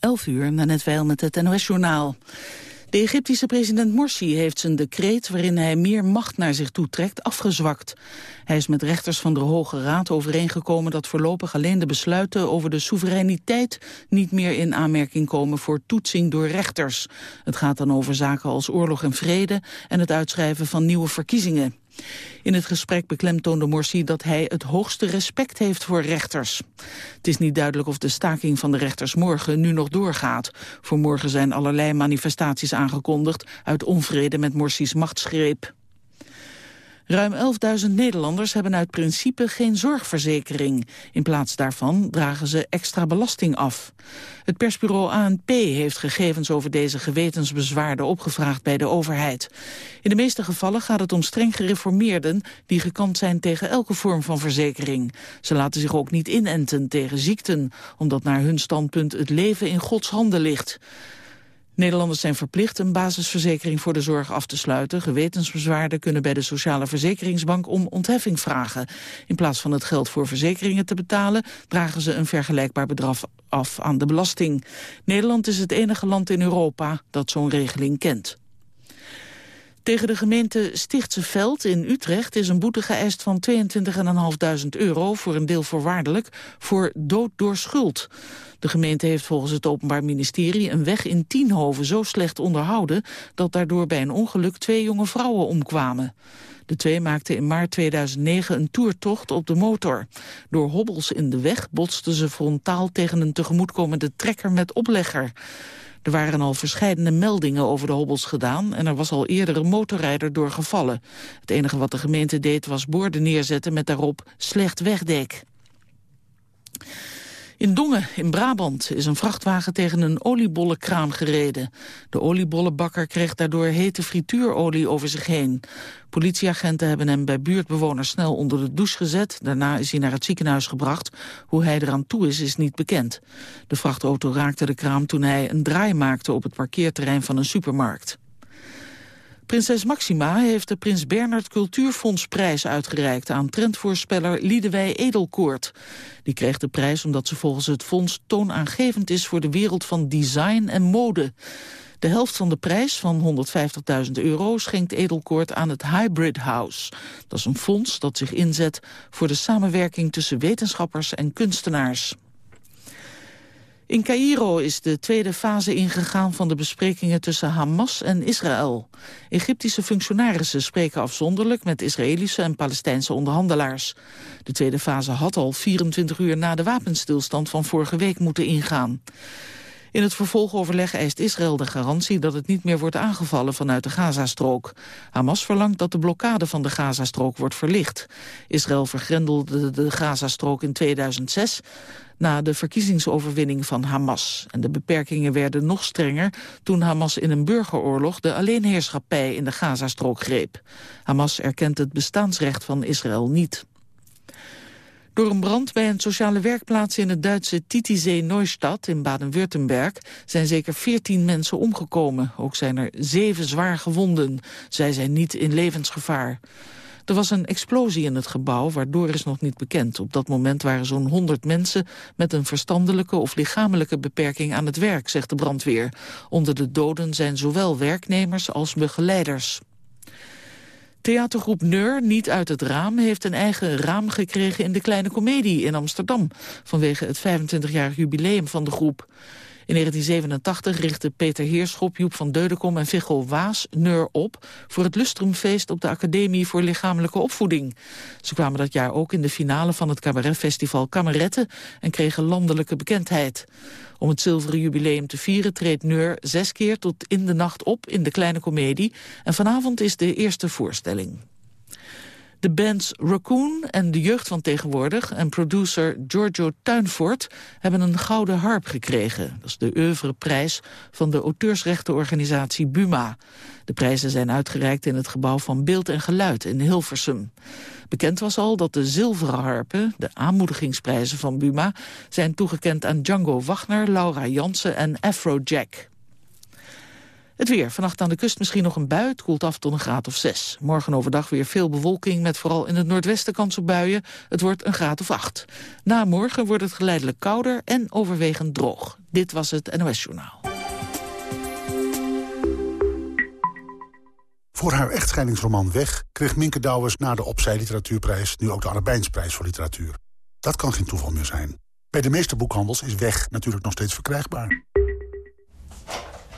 11 uur, net wel met het NOS-journaal. De Egyptische president Morsi heeft zijn decreet waarin hij meer macht naar zich toe trekt afgezwakt. Hij is met rechters van de Hoge Raad overeengekomen dat voorlopig alleen de besluiten over de soevereiniteit niet meer in aanmerking komen voor toetsing door rechters. Het gaat dan over zaken als oorlog en vrede en het uitschrijven van nieuwe verkiezingen. In het gesprek beklemtoonde Morsi dat hij het hoogste respect heeft voor rechters. Het is niet duidelijk of de staking van de rechters morgen nu nog doorgaat. Voor morgen zijn allerlei manifestaties aangekondigd uit onvrede met Morsi's machtsgreep. Ruim 11.000 Nederlanders hebben uit principe geen zorgverzekering. In plaats daarvan dragen ze extra belasting af. Het persbureau ANP heeft gegevens over deze gewetensbezwaarden opgevraagd bij de overheid. In de meeste gevallen gaat het om streng gereformeerden die gekant zijn tegen elke vorm van verzekering. Ze laten zich ook niet inenten tegen ziekten, omdat naar hun standpunt het leven in Gods handen ligt. Nederlanders zijn verplicht een basisverzekering voor de zorg af te sluiten. Gewetensbezwaarden kunnen bij de Sociale Verzekeringsbank om ontheffing vragen. In plaats van het geld voor verzekeringen te betalen... dragen ze een vergelijkbaar bedrag af aan de belasting. Nederland is het enige land in Europa dat zo'n regeling kent. Tegen de gemeente Stichtse Veld in Utrecht is een boete geëist van 22.500 euro, voor een deel voorwaardelijk, voor dood door schuld. De gemeente heeft volgens het Openbaar Ministerie een weg in Tienhoven zo slecht onderhouden dat daardoor bij een ongeluk twee jonge vrouwen omkwamen. De twee maakten in maart 2009 een toertocht op de motor. Door hobbels in de weg botsten ze frontaal tegen een tegemoetkomende trekker met oplegger. Er waren al verschillende meldingen over de hobbels gedaan... en er was al eerder een motorrijder doorgevallen. Het enige wat de gemeente deed was borden neerzetten met daarop slecht wegdek. In Dongen, in Brabant, is een vrachtwagen tegen een oliebollenkraam gereden. De oliebollenbakker kreeg daardoor hete frituurolie over zich heen. Politieagenten hebben hem bij buurtbewoners snel onder de douche gezet. Daarna is hij naar het ziekenhuis gebracht. Hoe hij eraan toe is, is niet bekend. De vrachtauto raakte de kraam toen hij een draai maakte op het parkeerterrein van een supermarkt. Prinses Maxima heeft de Prins Bernhard Cultuurfondsprijs uitgereikt aan trendvoorspeller Liedewij Edelkoort. Die kreeg de prijs omdat ze volgens het fonds toonaangevend is voor de wereld van design en mode. De helft van de prijs van 150.000 euro schenkt Edelkoort aan het Hybrid House. Dat is een fonds dat zich inzet voor de samenwerking tussen wetenschappers en kunstenaars. In Cairo is de tweede fase ingegaan van de besprekingen tussen Hamas en Israël. Egyptische functionarissen spreken afzonderlijk met Israëlische en Palestijnse onderhandelaars. De tweede fase had al 24 uur na de wapenstilstand van vorige week moeten ingaan. In het vervolgoverleg eist Israël de garantie dat het niet meer wordt aangevallen vanuit de Gazastrook. Hamas verlangt dat de blokkade van de Gazastrook wordt verlicht. Israël vergrendelde de Gazastrook in 2006 na de verkiezingsoverwinning van Hamas. En de beperkingen werden nog strenger toen Hamas in een burgeroorlog de alleenheerschappij in de Gazastrook greep. Hamas erkent het bestaansrecht van Israël niet. Door een brand bij een sociale werkplaats in het Duitse Titisee-Neustadt in Baden-Württemberg zijn zeker 14 mensen omgekomen. Ook zijn er zeven zwaar gewonden. Zij zijn niet in levensgevaar. Er was een explosie in het gebouw, waardoor is nog niet bekend. Op dat moment waren zo'n 100 mensen met een verstandelijke of lichamelijke beperking aan het werk, zegt de brandweer. Onder de doden zijn zowel werknemers als begeleiders. Theatergroep Neur, niet uit het raam, heeft een eigen raam gekregen in de Kleine Comedie in Amsterdam. Vanwege het 25-jarig jubileum van de groep. In 1987 richtten Peter Heerschop, Joep van Deudekom en Viggo Waas Neur op voor het Lustrumfeest op de Academie voor Lichamelijke Opvoeding. Ze kwamen dat jaar ook in de finale van het cabaretfestival Kameretten en kregen landelijke bekendheid. Om het zilveren jubileum te vieren treedt Neur zes keer tot in de nacht op in de kleine komedie en vanavond is de eerste voorstelling. De bands Raccoon en de jeugd van tegenwoordig en producer Giorgio Tuinvoort hebben een gouden harp gekregen. Dat is de oeuvreprijs van de auteursrechtenorganisatie Buma. De prijzen zijn uitgereikt in het gebouw van Beeld en Geluid in Hilversum. Bekend was al dat de zilveren harpen, de aanmoedigingsprijzen van Buma, zijn toegekend aan Django Wagner, Laura Jansen en Afrojack. Het weer. Vannacht aan de kust misschien nog een bui. Koelt af tot een graad of 6. Morgen overdag weer veel bewolking met vooral in het noordwesten kans op buien. Het wordt een graad of 8. Na morgen wordt het geleidelijk kouder en overwegend droog. Dit was het NOS Journaal. Voor haar echtscheidingsroman Weg kreeg Minke Douwers na de Opzij Literatuurprijs nu ook de Arabijnsprijs voor literatuur. Dat kan geen toeval meer zijn. Bij de meeste boekhandels is Weg natuurlijk nog steeds verkrijgbaar.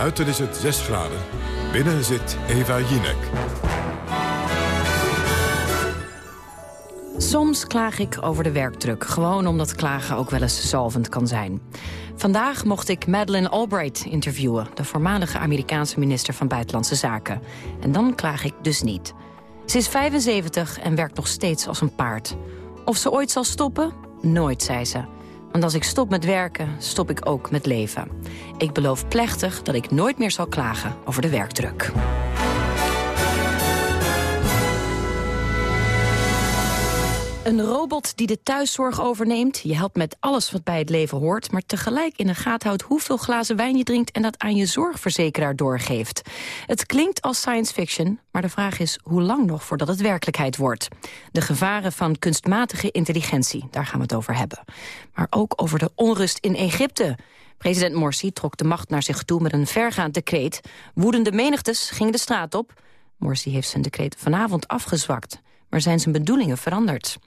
Buiten is het 6 graden. Binnen zit Eva Jinek. Soms klaag ik over de werkdruk. Gewoon omdat klagen ook wel eens zalvend kan zijn. Vandaag mocht ik Madeleine Albright interviewen... de voormalige Amerikaanse minister van Buitenlandse Zaken. En dan klaag ik dus niet. Ze is 75 en werkt nog steeds als een paard. Of ze ooit zal stoppen? Nooit, zei ze. Want als ik stop met werken, stop ik ook met leven. Ik beloof plechtig dat ik nooit meer zal klagen over de werkdruk. Een robot die de thuiszorg overneemt. Je helpt met alles wat bij het leven hoort... maar tegelijk in de gaten houdt hoeveel glazen wijn je drinkt... en dat aan je zorgverzekeraar doorgeeft. Het klinkt als science fiction, maar de vraag is hoe lang nog voordat het werkelijkheid wordt. De gevaren van kunstmatige intelligentie, daar gaan we het over hebben. Maar ook over de onrust in Egypte. President Morsi trok de macht naar zich toe met een vergaand decreet. Woedende menigtes gingen de straat op. Morsi heeft zijn decreet vanavond afgezwakt maar zijn zijn bedoelingen veranderd.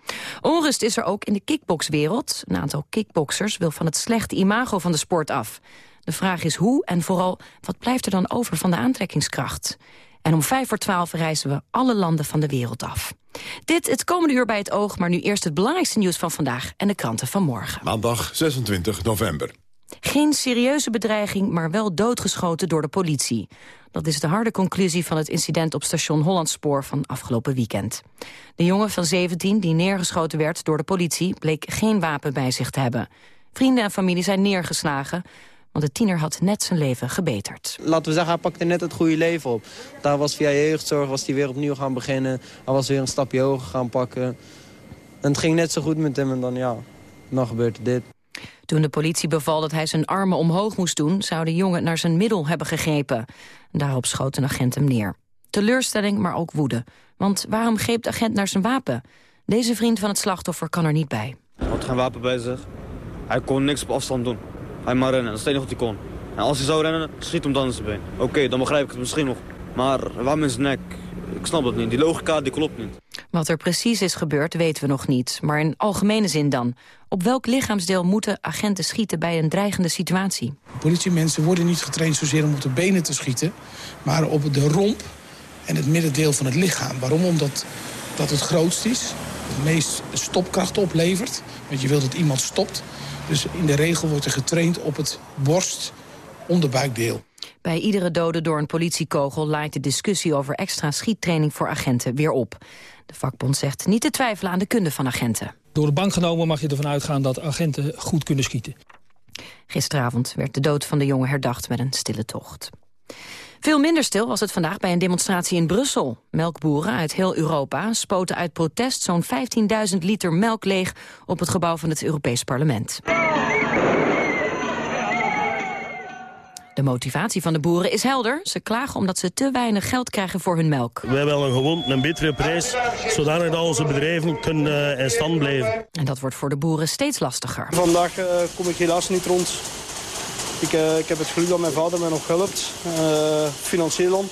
Onrust is er ook in de kickboxwereld. Een aantal kickboxers wil van het slechte imago van de sport af. De vraag is hoe en vooral wat blijft er dan over van de aantrekkingskracht? En om vijf voor twaalf reizen we alle landen van de wereld af. Dit het komende uur bij het oog, maar nu eerst het belangrijkste nieuws van vandaag en de kranten van morgen. Maandag 26 november. Geen serieuze bedreiging, maar wel doodgeschoten door de politie. Dat is de harde conclusie van het incident op station Hollandspoor van afgelopen weekend. De jongen van 17 die neergeschoten werd door de politie... bleek geen wapen bij zich te hebben. Vrienden en familie zijn neergeslagen... want de tiener had net zijn leven gebeterd. Laten we zeggen, hij pakte net het goede leven op. Daar was via jeugdzorg was hij weer opnieuw gaan beginnen. Hij was weer een stapje hoger gaan pakken. En het ging net zo goed met hem en dan, ja, dan gebeurde dit. Toen de politie beval dat hij zijn armen omhoog moest doen... zou de jongen naar zijn middel hebben gegrepen. Daarop schoot een agent hem neer. Teleurstelling, maar ook woede. Want waarom greep de agent naar zijn wapen? Deze vriend van het slachtoffer kan er niet bij. Hij had geen wapen bij zich. Hij kon niks op afstand doen. Hij maar rennen, dat is het enige wat hij kon. En als hij zou rennen, schiet hem dan in zijn been. Oké, dan begrijp ik het misschien nog. Maar waarom in zijn nek? Ik snap het niet. Die logica die klopt niet. Wat er precies is gebeurd weten we nog niet. Maar in algemene zin dan. Op welk lichaamsdeel moeten agenten schieten bij een dreigende situatie? Politiemensen worden niet getraind zozeer om op de benen te schieten... maar op de romp en het middendeel van het lichaam. Waarom? Omdat dat het grootst is, het meest stopkracht oplevert. Want je wilt dat iemand stopt. Dus in de regel wordt er getraind op het borst onderbuikdeel. Bij iedere dode door een politiekogel laait de discussie over extra schiettraining voor agenten weer op. De vakbond zegt niet te twijfelen aan de kunde van agenten. Door de bank genomen mag je ervan uitgaan dat agenten goed kunnen schieten. Gisteravond werd de dood van de jongen herdacht met een stille tocht. Veel minder stil was het vandaag bij een demonstratie in Brussel. Melkboeren uit heel Europa spoten uit protest zo'n 15.000 liter melk leeg op het gebouw van het Europees Parlement. De motivatie van de boeren is helder. Ze klagen omdat ze te weinig geld krijgen voor hun melk. Wij willen gewoon een betere prijs, zodanig dat onze bedrijven kunnen uh, in stand blijven. En dat wordt voor de boeren steeds lastiger. Vandaag uh, kom ik helaas niet rond. Ik, uh, ik heb het geluk dat mijn vader mij nog helpt, financieel dan.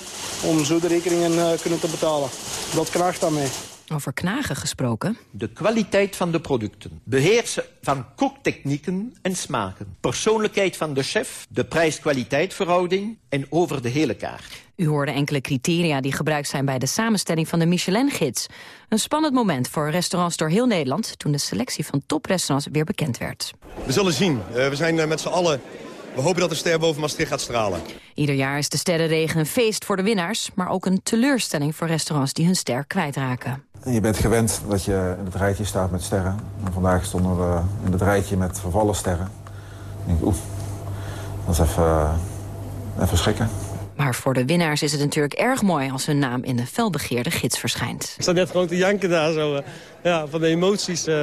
om zo de rekeningen uh, kunnen te betalen. Dat knaagt daarmee. Over knagen gesproken. De kwaliteit van de producten. Beheersen van kooktechnieken en smaken. Persoonlijkheid van de chef. De prijs-kwaliteit verhouding. En over de hele kaart. U hoorde enkele criteria die gebruikt zijn bij de samenstelling van de Michelin-gids. Een spannend moment voor restaurants door heel Nederland... toen de selectie van toprestaurants weer bekend werd. We zullen zien. Uh, we zijn uh, met z'n allen we hopen dat de ster boven Maastricht gaat stralen. Ieder jaar is de sterrenregen een feest voor de winnaars... maar ook een teleurstelling voor restaurants die hun ster kwijtraken. Je bent gewend dat je in het rijtje staat met sterren. En vandaag stonden we in het rijtje met vervallen sterren. Ik denk, oeh, dat is even, even schrikken. Maar voor de winnaars is het natuurlijk erg mooi... als hun naam in de felbegeerde gids verschijnt. Ik sta net gewoon te janken daar zo. Eh, ja, van de emoties. Uh,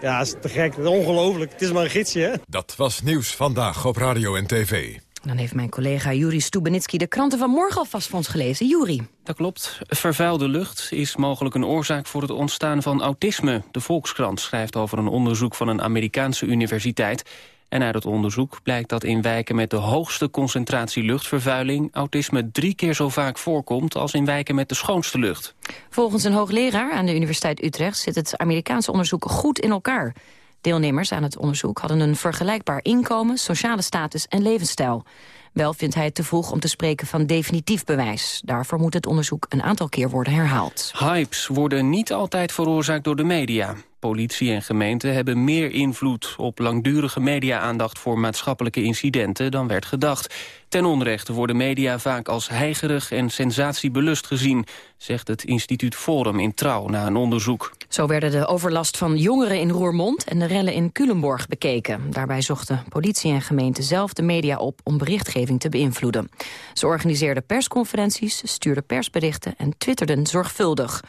ja, is te gek. Ongelooflijk. Het is maar een gidsje, hè? Dat was Nieuws Vandaag op Radio en TV. Dan heeft mijn collega Juri Stubenitski de kranten van morgen alvast voor ons gelezen. Juri. Dat klopt. Vervuilde lucht is mogelijk een oorzaak voor het ontstaan van autisme. De Volkskrant schrijft over een onderzoek van een Amerikaanse universiteit. En uit het onderzoek blijkt dat in wijken met de hoogste concentratie luchtvervuiling... autisme drie keer zo vaak voorkomt als in wijken met de schoonste lucht. Volgens een hoogleraar aan de Universiteit Utrecht zit het Amerikaanse onderzoek goed in elkaar. Deelnemers aan het onderzoek hadden een vergelijkbaar inkomen, sociale status en levensstijl. Wel vindt hij het te vroeg om te spreken van definitief bewijs. Daarvoor moet het onderzoek een aantal keer worden herhaald. Hypes worden niet altijd veroorzaakt door de media. Politie en gemeenten hebben meer invloed op langdurige media-aandacht voor maatschappelijke incidenten dan werd gedacht. Ten onrechte worden media vaak als heigerig en sensatiebelust gezien, zegt het instituut Forum in Trouw na een onderzoek. Zo werden de overlast van jongeren in Roermond en de rellen in Culemborg bekeken. Daarbij zochten politie en gemeente zelf de media op om berichtgeving te beïnvloeden. Ze organiseerden persconferenties, stuurden persberichten en twitterden zorgvuldig.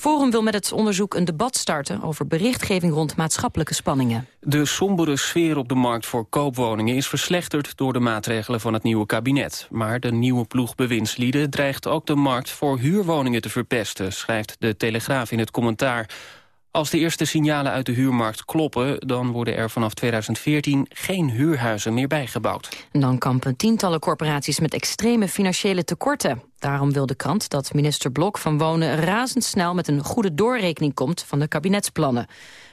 Forum wil met het onderzoek een debat starten over berichtgeving rond maatschappelijke spanningen. De sombere sfeer op de markt voor koopwoningen is verslechterd door de maatregelen van het nieuwe kabinet. Maar de nieuwe ploeg bewindslieden dreigt ook de markt voor huurwoningen te verpesten, schrijft de Telegraaf in het commentaar. Als de eerste signalen uit de huurmarkt kloppen... dan worden er vanaf 2014 geen huurhuizen meer bijgebouwd. En dan kampen tientallen corporaties met extreme financiële tekorten. Daarom wil de krant dat minister Blok van Wonen razendsnel... met een goede doorrekening komt van de kabinetsplannen.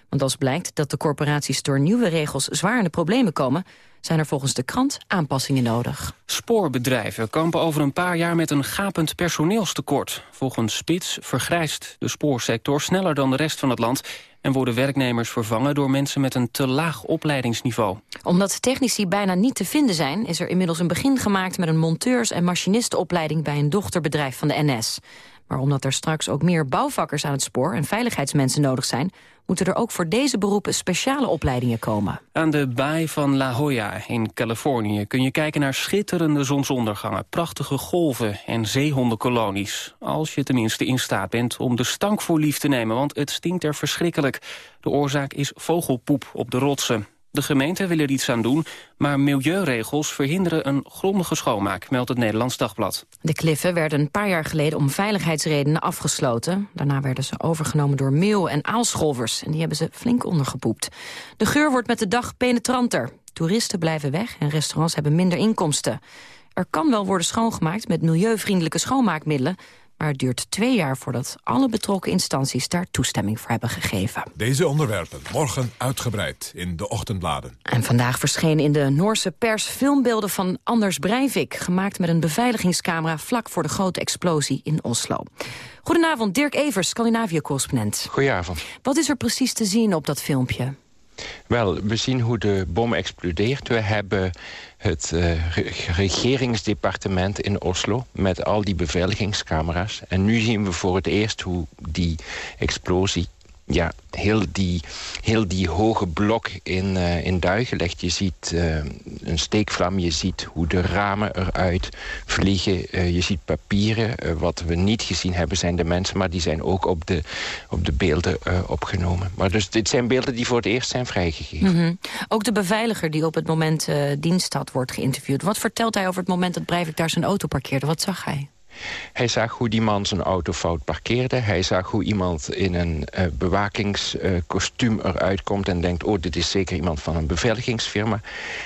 Want als blijkt dat de corporaties door nieuwe regels zwaar in de problemen komen zijn er volgens de krant aanpassingen nodig. Spoorbedrijven kampen over een paar jaar met een gapend personeelstekort. Volgens Spits vergrijst de spoorsector sneller dan de rest van het land... en worden werknemers vervangen door mensen met een te laag opleidingsniveau. Omdat technici bijna niet te vinden zijn... is er inmiddels een begin gemaakt met een monteurs- en machinistenopleiding... bij een dochterbedrijf van de NS. Maar omdat er straks ook meer bouwvakkers aan het spoor... en veiligheidsmensen nodig zijn moeten er ook voor deze beroepen speciale opleidingen komen. Aan de baai van La Jolla in Californië kun je kijken naar schitterende zonsondergangen, prachtige golven en zeehondenkolonies. Als je tenminste in staat bent om de stank voor lief te nemen, want het stinkt er verschrikkelijk. De oorzaak is vogelpoep op de rotsen. De gemeente wil er iets aan doen, maar milieuregels verhinderen een grondige schoonmaak, meldt het Nederlands Dagblad. De kliffen werden een paar jaar geleden om veiligheidsredenen afgesloten. Daarna werden ze overgenomen door meeuw- en aalscholvers en die hebben ze flink ondergepoept. De geur wordt met de dag penetranter. Toeristen blijven weg en restaurants hebben minder inkomsten. Er kan wel worden schoongemaakt met milieuvriendelijke schoonmaakmiddelen... Maar het duurt twee jaar voordat alle betrokken instanties daar toestemming voor hebben gegeven. Deze onderwerpen morgen uitgebreid in de ochtendbladen. En vandaag verschenen in de Noorse pers filmbeelden van Anders Breivik... gemaakt met een beveiligingscamera vlak voor de grote explosie in Oslo. Goedenavond, Dirk Evers, Scandinavië-correspondent. Goedenavond. Wat is er precies te zien op dat filmpje? Wel, we zien hoe de bom explodeert. We hebben het uh, regeringsdepartement in Oslo... met al die beveiligingscamera's. En nu zien we voor het eerst hoe die explosie ja, heel die, heel die hoge blok in, uh, in Duigelegd. Je ziet uh, een steekvlam, je ziet hoe de ramen eruit vliegen. Uh, je ziet papieren. wat we niet gezien hebben zijn de mensen... maar die zijn ook op de, op de beelden opgenomen. Maar dus dit zijn beelden die voor het eerst zijn vrijgegeven. -hmm. Ook de beveiliger die op het moment dienst had, wordt geïnterviewd. Wat vertelt hij over het moment dat Breivik daar zijn auto parkeerde? Wat zag hij? Hij zag hoe die man zijn auto fout parkeerde. Hij zag hoe iemand in een uh, bewakingskostuum eruit komt... en denkt, oh, dit is zeker iemand van een beveiligingsfirma.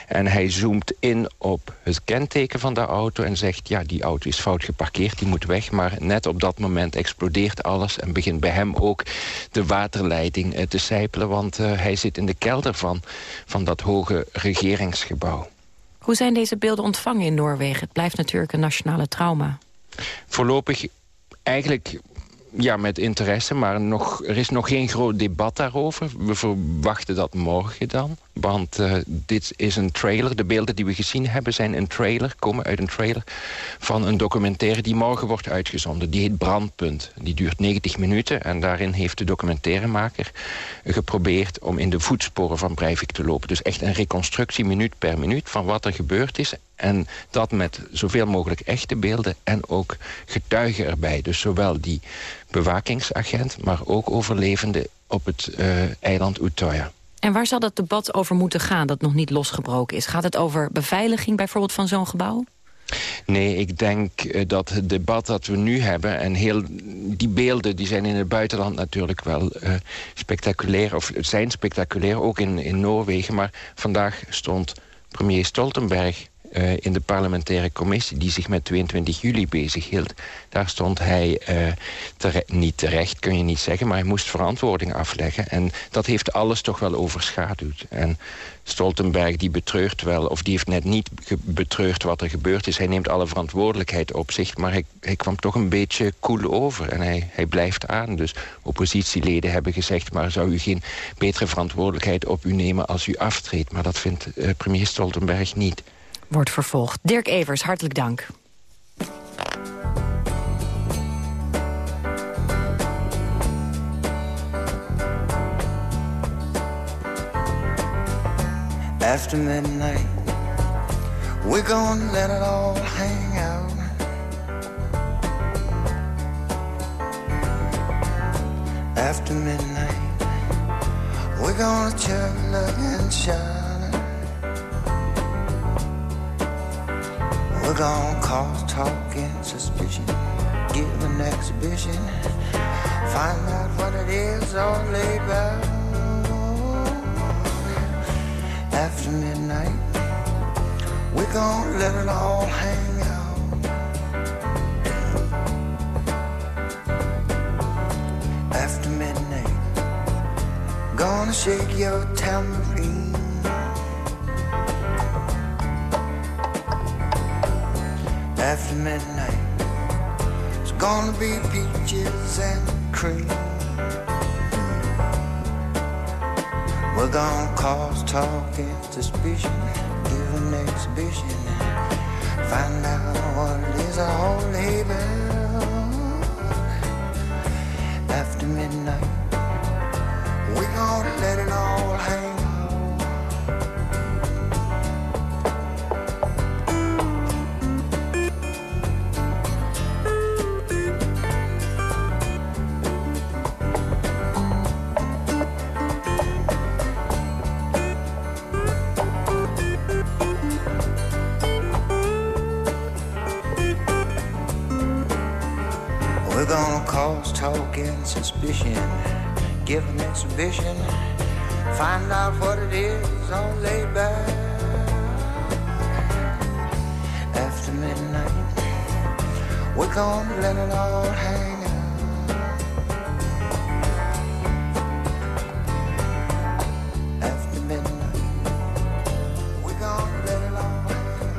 En hij zoomt in op het kenteken van de auto en zegt... ja, die auto is fout geparkeerd, die moet weg. Maar net op dat moment explodeert alles... en begint bij hem ook de waterleiding uh, te sijpelen... want uh, hij zit in de kelder van, van dat hoge regeringsgebouw. Hoe zijn deze beelden ontvangen in Noorwegen? Het blijft natuurlijk een nationale trauma. Voorlopig eigenlijk ja, met interesse, maar nog, er is nog geen groot debat daarover. We verwachten dat morgen dan. Want uh, dit is een trailer. De beelden die we gezien hebben zijn een trailer, komen uit een trailer van een documentaire die morgen wordt uitgezonden. Die heet Brandpunt. Die duurt 90 minuten en daarin heeft de documentairemaker geprobeerd om in de voetsporen van Breivik te lopen. Dus echt een reconstructie minuut per minuut van wat er gebeurd is. En dat met zoveel mogelijk echte beelden en ook getuigen erbij. Dus zowel die bewakingsagent, maar ook overlevenden op het uh, eiland Utøya. En waar zal dat debat over moeten gaan dat nog niet losgebroken is? Gaat het over beveiliging bijvoorbeeld van zo'n gebouw? Nee, ik denk uh, dat het debat dat we nu hebben... en heel, die beelden die zijn in het buitenland natuurlijk wel uh, spectaculair... of zijn spectaculair, ook in, in Noorwegen. Maar vandaag stond premier Stoltenberg uh, in de parlementaire commissie... die zich met 22 juli bezighield. Daar stond hij tere niet terecht, kun je niet zeggen... maar hij moest verantwoording afleggen. En dat heeft alles toch wel overschaduwd. En Stoltenberg die betreurt wel, of die heeft net niet betreurd wat er gebeurd is. Hij neemt alle verantwoordelijkheid op zich, maar hij, kwam toch een beetje cool over. En hij, hij blijft aan. Dus oppositieleden hebben gezegd... maar zou u geen betere verantwoordelijkheid op u nemen als u aftreedt? Maar dat vindt uh, premier Stoltenberg niet wordt vervolgd. Dirk Evers, hartelijk dank. After midnight We're gonna let it all hang out After midnight We're gonna look and shine We're gonna cause talk and suspicion, give an exhibition, find out what it is all about. After midnight, we're gonna let it all hang out. After midnight, gonna shake your tambourine. After midnight. It's gonna be peaches and cream. We're gonna cause talk and suspicion, give an exhibition, find out what it is all about. After midnight, we're gonna let it all hang. Give an exhibition. Find out what it is on back. After midnight, we're gonna let it all hang out. After midnight, we're gonna let it all hang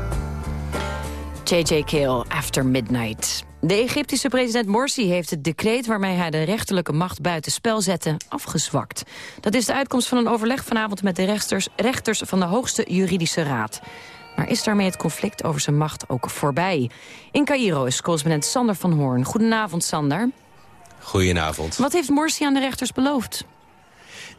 out. JJ Kill, After Midnight. De Egyptische president Morsi heeft het decreet waarmee hij de rechterlijke macht buitenspel zette afgezwakt. Dat is de uitkomst van een overleg vanavond met de rechters, rechters van de hoogste juridische raad. Maar is daarmee het conflict over zijn macht ook voorbij? In Cairo is correspondent Sander van Hoorn. Goedenavond, Sander. Goedenavond. Wat heeft Morsi aan de rechters beloofd?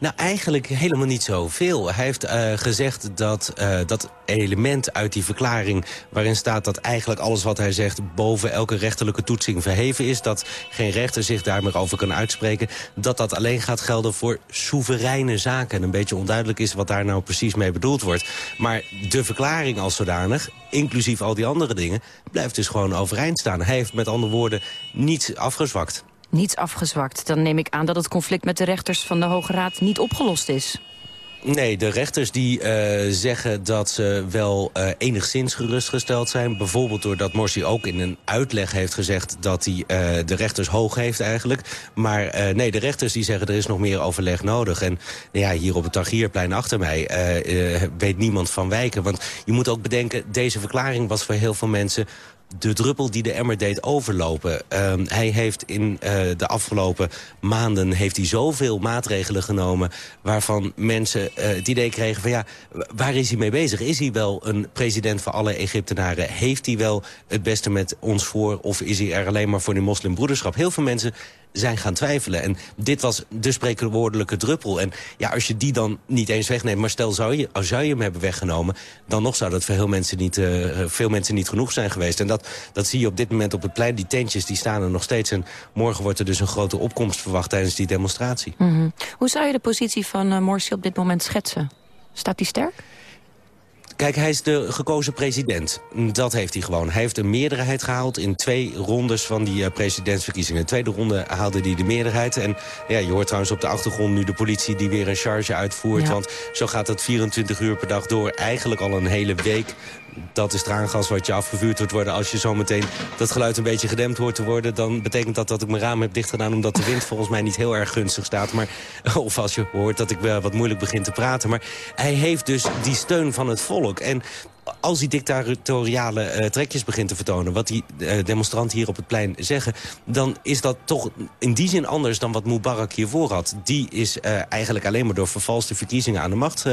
Nou, eigenlijk helemaal niet zoveel. Hij heeft uh, gezegd dat uh, dat element uit die verklaring... waarin staat dat eigenlijk alles wat hij zegt... boven elke rechterlijke toetsing verheven is... dat geen rechter zich daar meer over kan uitspreken... dat dat alleen gaat gelden voor soevereine zaken. En een beetje onduidelijk is wat daar nou precies mee bedoeld wordt. Maar de verklaring als zodanig, inclusief al die andere dingen... blijft dus gewoon overeind staan. Hij heeft met andere woorden niets afgezwakt niets afgezwakt. Dan neem ik aan dat het conflict met de rechters van de Hoge Raad niet opgelost is. Nee, de rechters die uh, zeggen dat ze wel uh, enigszins gerustgesteld zijn. Bijvoorbeeld doordat Morsi ook in een uitleg heeft gezegd... dat hij uh, de rechters hoog heeft eigenlijk. Maar nee, de rechters die zeggen er is nog meer overleg nodig. En ja, hier op het Tagierplein achter mij weet niemand van wijken. Want je moet ook bedenken, deze verklaring was voor heel veel mensen de druppel die de emmer deed overlopen. Uh, hij heeft in uh, de afgelopen maanden heeft hij zoveel maatregelen genomen... waarvan mensen uh, het idee kregen van ja, waar is hij mee bezig? Is hij wel een president voor alle Egyptenaren? Heeft hij wel het beste met ons voor? Of is hij er alleen maar voor de moslimbroederschap? Heel veel mensen zijn gaan twijfelen. En dit was de spreekwoordelijke druppel. En ja, als je die dan niet eens wegneemt... maar stel, zou je, zou je hem hebben weggenomen... dan nog zou dat voor heel mensen niet, uh, veel mensen niet genoeg zijn geweest. En dat, dat zie je op dit moment op het plein. Die tentjes die staan er nog steeds. En morgen wordt er dus een grote opkomst verwacht tijdens die demonstratie. -hmm. Hoe zou je de positie van uh, Morsi op dit moment schetsen? Staat die sterk? Kijk, hij is de gekozen president. Dat heeft hij gewoon. Hij heeft een meerderheid gehaald in twee rondes van die uh, presidentsverkiezingen. In de tweede ronde haalde hij de meerderheid. En ja, je hoort trouwens op de achtergrond nu de politie die weer een charge uitvoert. Ja. Want zo gaat het 24 uur per dag door. Eigenlijk al een hele week dat is traangas wat je afgevuurd wordt worden. Als je zometeen dat geluid een beetje gedempt hoort te worden... dan betekent dat dat ik mijn raam heb dichtgedaan... omdat de wind volgens mij niet heel erg gunstig staat. Maar, of als je hoort dat ik wel wat moeilijk begin te praten. Maar hij heeft dus die steun van het volk. En als hij dictatoriale uh, trekjes begint te vertonen... wat die uh, demonstranten hier op het plein zeggen... dan is dat toch in die zin anders dan wat Mubarak hiervoor had. Die is uh, eigenlijk alleen maar door vervalste verkiezingen aan de macht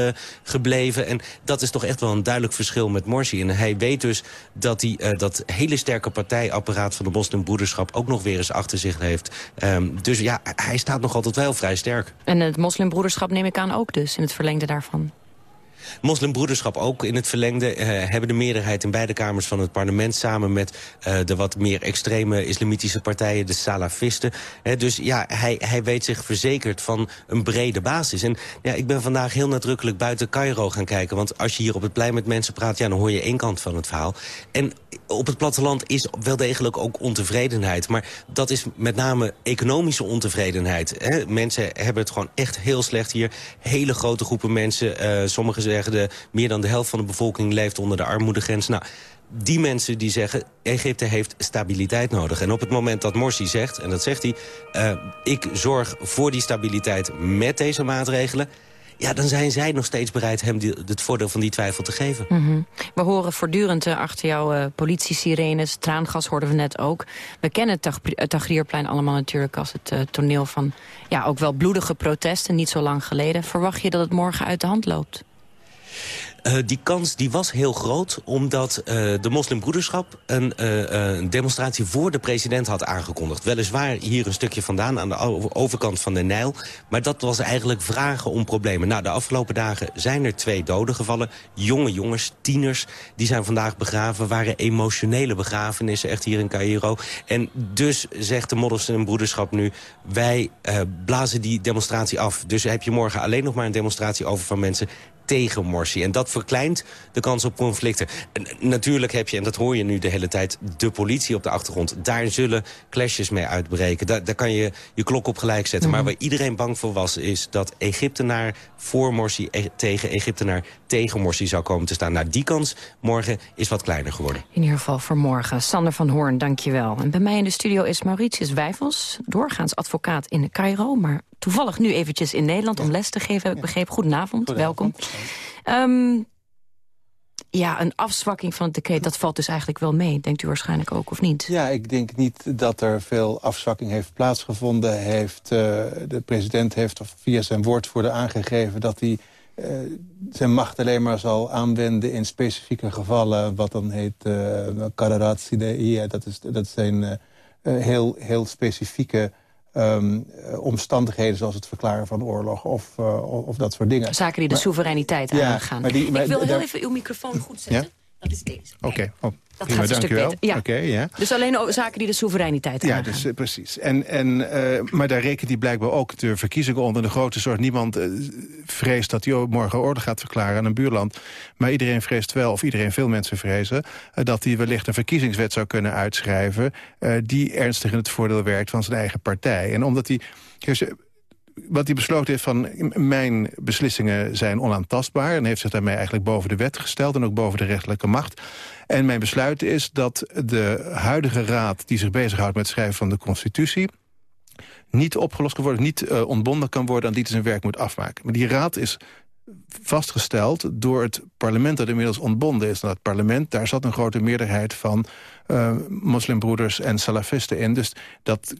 gebleven. En dat is toch echt wel een duidelijk verschil met Morsi. En hij weet dus dat hij dat hele sterke partijapparaat... van de moslimbroederschap ook nog weer eens achter zich heeft. Um, dus ja, hij staat nog altijd wel vrij sterk. En het moslimbroederschap neem ik aan ook dus, in het verlengde daarvan. Moslimbroederschap ook in het verlengde uh, hebben de meerderheid in beide kamers van het parlement... samen met uh, de wat meer extreme islamitische partijen, de salafisten. Dus ja, hij, hij weet zich verzekerd van een brede basis. En ja, ik ben vandaag heel nadrukkelijk buiten Cairo gaan kijken. Want als je hier op het plein met mensen praat, ja, dan hoor je één kant van het verhaal. En op het platteland is wel degelijk ook ontevredenheid. Maar dat is met name economische ontevredenheid. Mensen hebben het gewoon echt heel slecht hier. Hele grote groepen mensen, uh, sommigen zeggen... De, meer dan de helft van de bevolking leeft onder de armoedegrens. Nou, die mensen die zeggen, Egypte heeft stabiliteit nodig. En op het moment dat Morsi zegt, en dat zegt hij... Uh, ik zorg voor die stabiliteit met deze maatregelen ja, dan zijn zij nog steeds bereid hem die, het voordeel van die twijfel te geven. -hmm. We horen voortdurend uh, achter jou uh, politie-sirenes, traangas hoorden we net ook. We kennen het Tagrierplein allemaal natuurlijk als het toneel van... ja, ook wel bloedige protesten, niet zo lang geleden. Verwacht je dat het morgen uit de hand loopt? Uh, die kans die was heel groot, omdat uh, de moslimbroederschap een, uh, een, demonstratie voor de president had aangekondigd. Weliswaar hier een stukje vandaan, aan de overkant van de Nijl. Maar dat was eigenlijk vragen om problemen. Nou, de afgelopen dagen zijn er twee doden gevallen. Jonge jongens, tieners, die zijn vandaag begraven. waren emotionele begrafenissen, echt hier in Cairo. En dus zegt de moslimbroederschap nu, wij blazen die demonstratie af. Dus heb je morgen alleen nog maar een demonstratie over van mensen tegen Morsi. En dat verkleint de kans op conflicten. En natuurlijk heb je, en dat hoor je nu de hele tijd... de politie op de achtergrond. Daar zullen clashes mee uitbreken. Daar, daar kan je je klok op gelijk zetten. Mm -hmm. Maar waar iedereen bang voor was... is dat Egyptenaar voor Morsi e tegen Egyptenaar tegen Morsi zou komen te staan. Nou, die kans morgen is wat kleiner geworden. In ieder geval voor morgen. Sander van Hoorn, dankjewel. En bij mij in de studio is Mauritius Wijfels, doorgaans advocaat in Cairo... maar toevallig nu eventjes in Nederland om les te geven, heb ik begrepen. Goedenavond, welkom. Um, ja, een afzwakking van het decreet, dat valt dus eigenlijk wel mee. Denkt u waarschijnlijk ook, of niet? Ja, ik denk niet dat er veel afzwakking heeft plaatsgevonden. Heeft, uh, de president heeft via zijn woordvoerder aangegeven... dat hij uh, zijn macht alleen maar zal aanwenden in specifieke gevallen... wat dan heet uh. Dat, is, dat zijn heel, heel specifieke ehm, eh, omstandigheden zoals het verklaren van oorlog of, uh, of dat soort dingen. Zaken die de Maar- soevereiniteit Ja, aangaan. maar die- maar Ik wil heel even uw microfoon goed zetten. Dat is deze. Oké, oh, Dat prima, gaat een stuk beter. Ja. Ja. Dus alleen zaken die de soevereiniteit Ja, aangaan. dus, eh, precies. En, en, eh, maar daar rekent hij blijkbaar ook de verkiezingen onder. De grote zorg. Niemand eh, vreest dat hij morgen orde gaat verklaren aan een buurland. Maar iedereen vreest wel, of iedereen, veel mensen vrezen... dat hij wellicht een verkiezingswet zou kunnen uitschrijven... die ernstig in het voordeel werkt van zijn eigen partij. En omdat hij... dus, wat hij besloten heeft van mijn beslissingen zijn onaantastbaar... en heeft zich daarmee eigenlijk boven de wet gesteld... en ook boven de rechterlijke macht. En mijn besluit is dat de huidige raad die zich bezighoudt met het schrijven van de constitutie niet opgelost kan worden, niet eh, ontbonden kan worden... aan die zijn werk moet afmaken. Maar die raad is vastgesteld door het parlement dat inmiddels ontbonden is. En dat parlement, daar zat een grote meerderheid van eh, moslimbroeders en salafisten in. Dus dat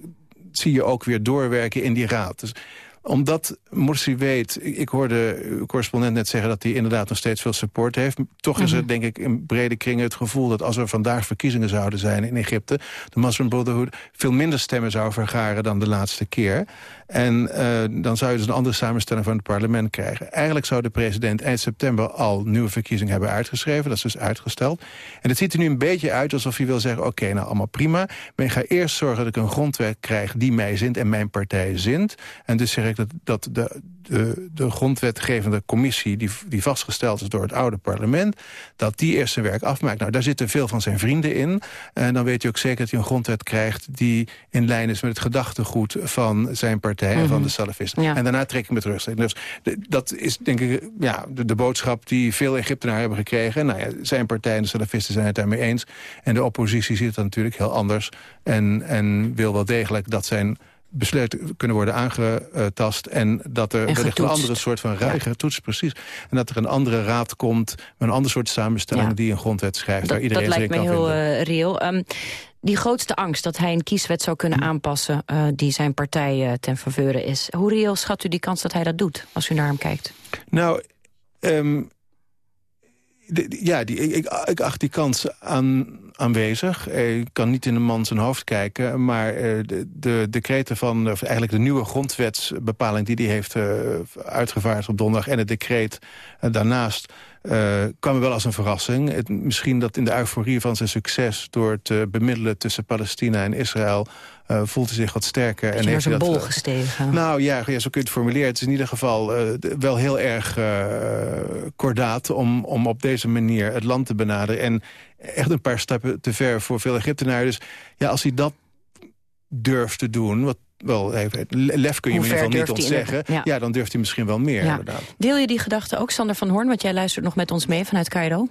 zie je ook weer doorwerken in die raad. Dus omdat Morsi weet, ik hoorde uw correspondent net zeggen... dat hij inderdaad nog steeds veel support heeft. Toch is er Mhm. denk ik in brede kringen het gevoel... dat als er vandaag verkiezingen zouden zijn in Egypte... de Muslim Brotherhood veel minder stemmen zou vergaren dan de laatste keer. En eh, dan zou je dus een andere samenstelling van het parlement krijgen. Eigenlijk zou de president eind september al nieuwe verkiezingen hebben uitgeschreven. Dat is dus uitgesteld. En het ziet er nu een beetje uit alsof hij wil zeggen... oké, nou allemaal prima, maar ik ga eerst zorgen dat ik een grondwet krijg... die mij zint en mijn partij zint. En dus zeg ik dat, de, de, de grondwetgevende commissie... Die, die vastgesteld is door het oude parlement... dat die eerst zijn werk afmaakt. Nou, daar zitten veel van zijn vrienden in. En dan weet je ook zeker dat hij een grondwet krijgt... die in lijn is met het gedachtegoed van zijn partij... van Mhm. de salafisten. Ja. En daarna trek ik me terug. Dus dat is denk ik ja, de, de boodschap die veel Egyptenaren hebben gekregen. Nou ja, zijn partij en de salafisten zijn het daarmee eens. En de oppositie ziet het natuurlijk heel anders. En, en wil wel degelijk dat zijn besluiten kunnen worden aangetast... en dat er wellicht een andere soort van ruige toets, precies. En dat er een andere raad komt met een ander soort samenstelling... Ja. die een grondwet schrijft, waar Dat, iedereen dat lijkt me heel eh, reëel. Ehm, die grootste angst dat hij een kieswet zou kunnen aanpassen... eh, die zijn partij eh, ten faveur is. Hoe reëel schat u die kans dat hij dat doet, als u naar hem kijkt? Nou, ehm, ja, die, ik, ik, acht die kans aan, aanwezig. Eh, Ik kan niet in een man zijn hoofd kijken, maar eh, de, de decreten van, eigenlijk de nieuwe grondwetsbepaling die hij heeft eh, uitgevaardigd op donderdag en het decreet daarnaast eh kwam wel als een verrassing. Het, misschien dat in de euforie van zijn succes door het eh, bemiddelen tussen Palestina en Israël eh, voelt hij zich wat sterker. En heeft hij zijn dat, bol eh, gestegen. nou ja, ja, zo kun je het formuleren. Het is in ieder geval eh, wel heel erg kordaat om, om op deze manier het land te benaderen. En echt een paar stappen te ver voor veel Egyptenaren. Dus ja, als hij dat durft te doen... Wat, wel, even, lef kun je in ieder geval niet ontzeggen. Ja. Ja. dan durft hij misschien wel meer, Ja. inderdaad. Deel je die gedachte ook, Sander van Hoorn? Want jij luistert nog met ons mee vanuit Cairo.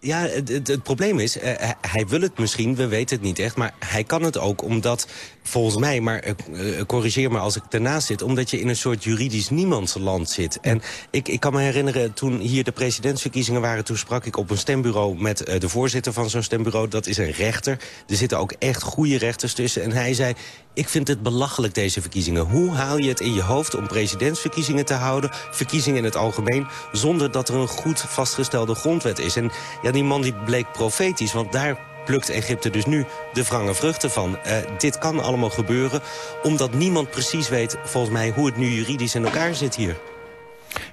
Ja, het, het, het probleem is, eh, hij- wil het misschien, we weten het niet echt... maar hij kan het ook omdat, volgens mij, maar eh, eh, corrigeer me als ik ernaast zit... omdat je in een soort juridisch niemandsland zit. En ik, ik kan me herinneren, toen hier de presidentsverkiezingen waren... toen sprak ik op een stembureau met eh, de voorzitter van zo'n stembureau. Dat is een rechter. Er zitten ook echt goede rechters tussen. En hij zei, ik vind het belachelijk, deze verkiezingen. Hoe haal je het in je hoofd om presidentsverkiezingen te houden... verkiezingen in het algemeen, zonder dat er een goed vastgestelde grondwet is? En ja, die man die bleek profetisch, want daar plukt Egypte dus nu de wrange vruchten van. Eh, dit kan allemaal gebeuren, omdat niemand precies weet... volgens mij hoe het nu juridisch in elkaar zit hier.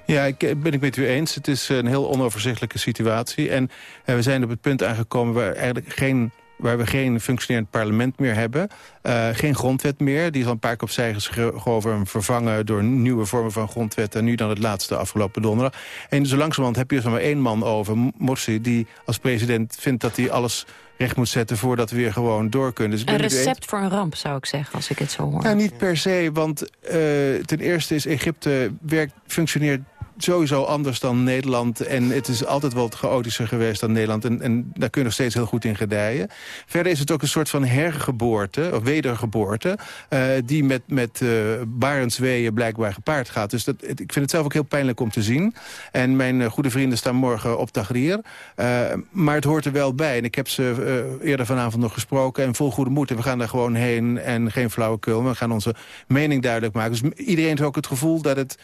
Ja, ik eh, ben ik met u eens. Het is een heel onoverzichtelijke situatie. En eh, we zijn op het punt aangekomen waar eigenlijk geen waar we geen functionerend parlement meer hebben. Eh, geen grondwet meer. Die is al een paar keer opzij geschoven en vervangen... door nieuwe vormen van grondwet. En nu dan het laatste afgelopen donderdag. En zo langzamerhand heb je er maar één man over, Morsi... die als president vindt dat hij alles recht moet zetten... voordat we weer gewoon door kunnen. Dus Een recept voor een ramp, zou ik zeggen, als ik het zo hoor. Nou, niet per se, want eh, ten eerste is Egypte werkt, functioneert sowieso anders dan Nederland. En het is altijd wat chaotischer geweest dan Nederland. En, en daar kun je nog steeds heel goed in gedijen. Verder is het ook een soort van hergeboorte, of wedergeboorte... eh, die met, met uh, blijkbaar gepaard gaat. Dus dat, ik vind het zelf ook heel pijnlijk om te zien. En mijn eh, goede vrienden staan morgen op Tahrir. Maar het hoort er wel bij. En ik heb ze eerder vanavond nog gesproken. En vol goede moed. En we gaan daar gewoon heen en geen flauwekul. We gaan onze mening duidelijk maken. Dus iedereen heeft ook het gevoel dat het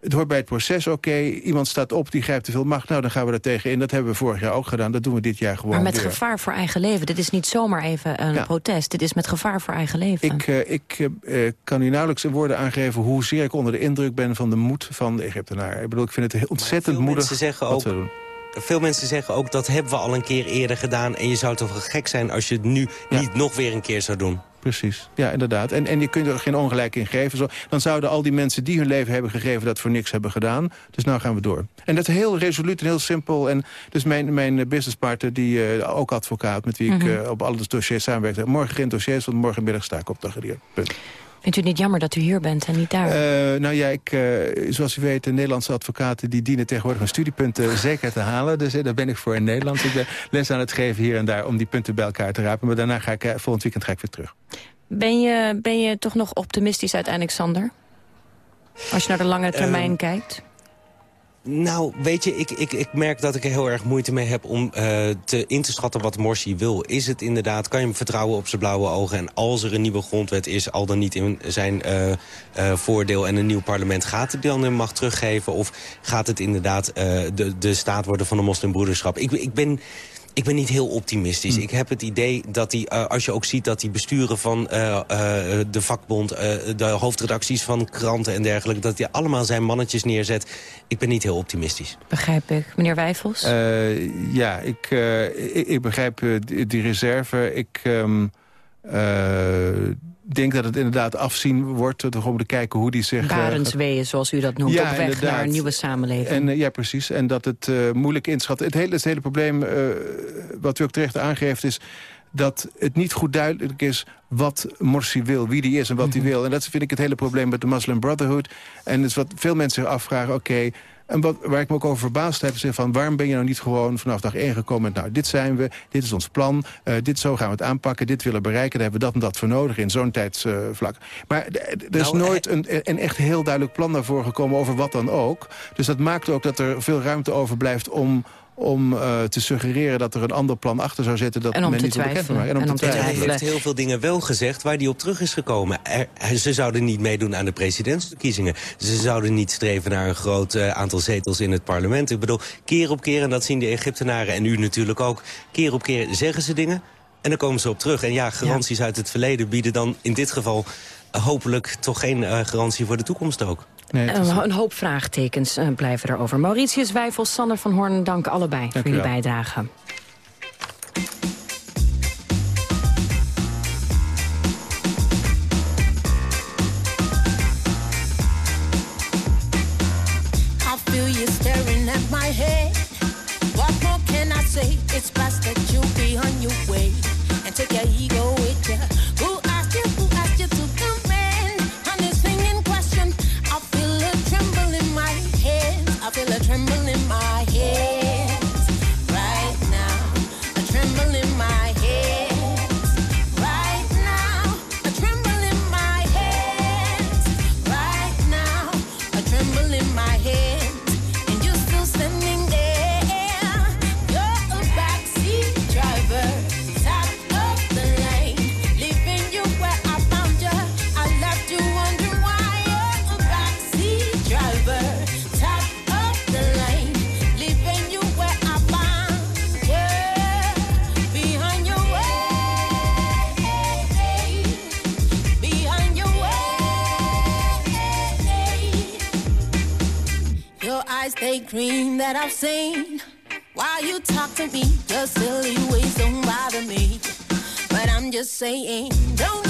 het hoort bij het proces, oké, iemand staat op, die grijpt te veel macht. Nou, dan gaan we er tegen in. Dat hebben we vorig jaar ook gedaan. Dat doen we dit jaar gewoon Maar met weer. gevaar voor eigen leven. Dit is niet zomaar even een Ja. protest. Dit is met gevaar voor eigen leven. Ik, eh, ik eh, eh, kan u nauwelijks in woorden aangeven hoezeer ik onder de indruk ben van de moed van de Egyptenaar. Ik bedoel, ik vind het ontzettend veel moedig zeggen ook- ze doen. Veel mensen zeggen ook, dat hebben we al een keer eerder gedaan... en je zou toch wel gek zijn als je het nu niet nog weer een keer zou doen. Precies, ja, inderdaad. En, en je kunt er geen ongelijk in geven. Zo, dan zouden al die mensen die hun leven hebben gegeven... dat voor niks hebben gedaan. Dus nou gaan we door. En dat is heel resoluut en heel simpel. En dus mijn, mijn businesspartner, die eh, ook advocaat... met wie ik Mhm. eh, op alle dossiers samenwerk... morgen geen dossiers, want morgenmiddag sta ik op de. Punt. Vindt u het niet jammer dat u hier bent en niet daar? Eh, nou ja, ik, eh, zoals u weet, de Nederlandse advocaten... die dienen tegenwoordig hun studiepunten zeker te halen. Dus eh, daar ben ik voor in Nederland. Ik ben les aan het geven hier en daar om die punten bij elkaar te rapen. Maar daarna ga ik, eh, volgend weekend ga ik weer terug. Ben je, ben je toch nog optimistisch uiteindelijk, Sander? Als je naar de lange termijn Ehm, kijkt. Nou, weet je, ik, ik, ik merk dat ik er heel erg moeite mee heb om eh, te, in te schatten wat Morsi wil. Is het inderdaad, kan je hem vertrouwen op zijn blauwe ogen? En als er een nieuwe grondwet is, al dan niet in zijn eh, eh, voordeel en een nieuw parlement... gaat het dan een macht teruggeven? Of gaat het inderdaad de, de staat worden van de moslimbroederschap? Ik, ik ben... Ik ben niet heel optimistisch. Ik heb het idee dat die, eh, als je ook ziet dat die besturen van eh, eh, de vakbond... eh, de hoofdredacties van kranten en dergelijke... dat die allemaal zijn mannetjes neerzet. Ik ben niet heel optimistisch. Begrijp ik. Meneer Wijfels? Eh, ja, ik, eh, ik, ik begrijp die, die reserve. Ik ehm, eh, denk dat het inderdaad afzien wordt. Toch om te kijken hoe die zich... eh, Barensweeën, zoals u dat noemt, Ja, op weg inderdaad. naar een nieuwe samenleving. En, eh, ja, precies. En dat het eh, moeilijk inschat. Het hele, het hele probleem, eh, wat u ook terecht aangeeft, is dat het niet goed duidelijk is wat Morsi wil, wie die is en wat hij wil. En dat vind ik het hele probleem met de Muslim Brotherhood. En het is wat veel mensen zich afvragen, oké... En wat, waar ik me ook over verbaasd heb, is van waarom ben je nou niet gewoon vanaf dag 1 gekomen met... nou, dit zijn we, dit is ons plan, eh, dit zo gaan we het aanpakken... dit willen bereiken, daar hebben we dat en dat voor nodig in zo'n tijdsvlak. maar er is Nou, nooit een, een echt heel duidelijk plan daarvoor gekomen over wat dan ook. Dus dat maakt ook dat er veel ruimte overblijft om om eh, te suggereren dat er een ander plan achter zou zitten... dat En om men te niet bekend twijfelen. maken. En om te En hij twijfelen. heeft heel veel dingen wel gezegd waar hij op terug is gekomen. Er- ze zouden niet meedoen aan de presidentsverkiezingen. Ze zouden niet streven naar een groot eh, aantal zetels in het parlement. Ik bedoel, keer op keer, en dat zien de Egyptenaren en u natuurlijk ook... keer op keer zeggen ze dingen en dan komen ze op terug. En ja, garanties uit het verleden bieden dan in dit geval... eh, hopelijk toch geen eh, garantie voor de toekomst ook. een, een hoop vraagtekens eh, blijven erover. Mauritius Wijfels, Sander van Hoorn, dank allebei voor jullie bijdrage. I feel you staring at my head. What more can I say? It's best that you be on your way and take your ego Seen. While you talk to me, your silly ways don't bother me. But I'm just saying, don't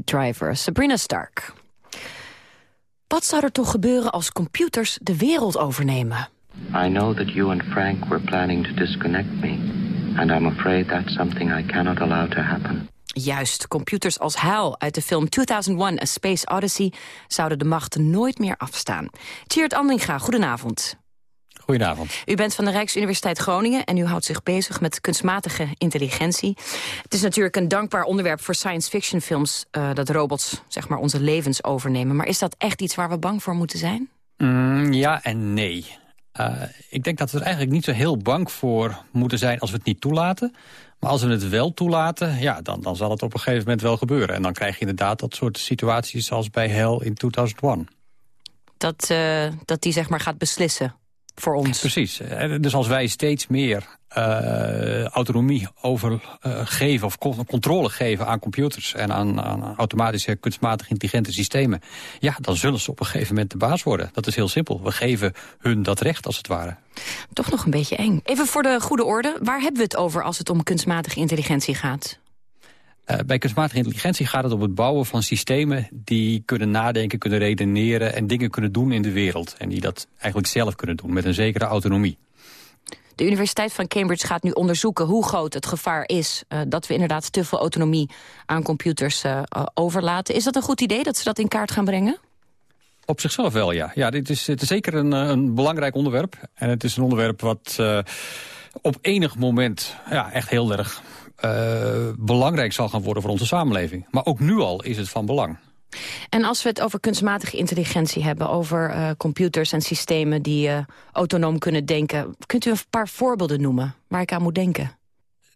Driver Sabrina Stark. Wat zou er toch gebeuren als computers de wereld overnemen? I know that you and Frank were planning to disconnect me, and I'm afraid that's something I cannot allow to happen. Juist, computers als HAL uit de film 2001 A Space Odyssey... zouden de macht nooit meer afstaan. Tjeerd Andinga, goedenavond. Goedenavond. U bent van de Rijksuniversiteit Groningen en u houdt zich bezig met kunstmatige intelligentie. Het is natuurlijk een dankbaar onderwerp voor science fiction films... eh, dat robots zeg maar, onze levens overnemen. Maar is dat echt iets waar we bang voor moeten zijn? Mm, ja en nee. Uh, ik denk dat we er eigenlijk niet zo heel bang voor moeten zijn als we het niet toelaten. Maar als we het wel toelaten, ja, dan, dan zal het op een gegeven moment wel gebeuren. En dan krijg je inderdaad dat soort situaties zoals bij Hell in 2001. Dat, uh, dat die zeg maar gaat beslissen voor ons. Precies. Dus als wij steeds meer uh, autonomie overgeven uh, of controle geven aan computers en aan, aan, automatische kunstmatig intelligente systemen, ja, dan zullen ze op een gegeven moment de baas worden. Dat is heel simpel. We geven hun dat recht als het ware. Toch nog een beetje eng. Even voor de goede orde, waar hebben we het over als het om kunstmatige intelligentie gaat? Uh, bij kunstmatige intelligentie gaat het om het bouwen van systemen die kunnen nadenken, kunnen redeneren en dingen kunnen doen in de wereld. En die dat eigenlijk zelf kunnen doen met een zekere autonomie. De Universiteit van Cambridge gaat nu onderzoeken hoe groot het gevaar is... Uh, dat we inderdaad te veel autonomie aan computers uh, overlaten. Is dat een goed idee dat ze dat in kaart gaan brengen? Op zichzelf wel, ja. ja dit is, het is zeker een, een belangrijk onderwerp. En het is een onderwerp wat op enig moment ja, echt heel erg uh, belangrijk zal gaan worden voor onze samenleving. Maar ook nu al is het van belang. En als we het over kunstmatige intelligentie hebben... over uh, computers en systemen die uh, autonoom kunnen denken... kunt u een paar voorbeelden noemen waar ik aan moet denken?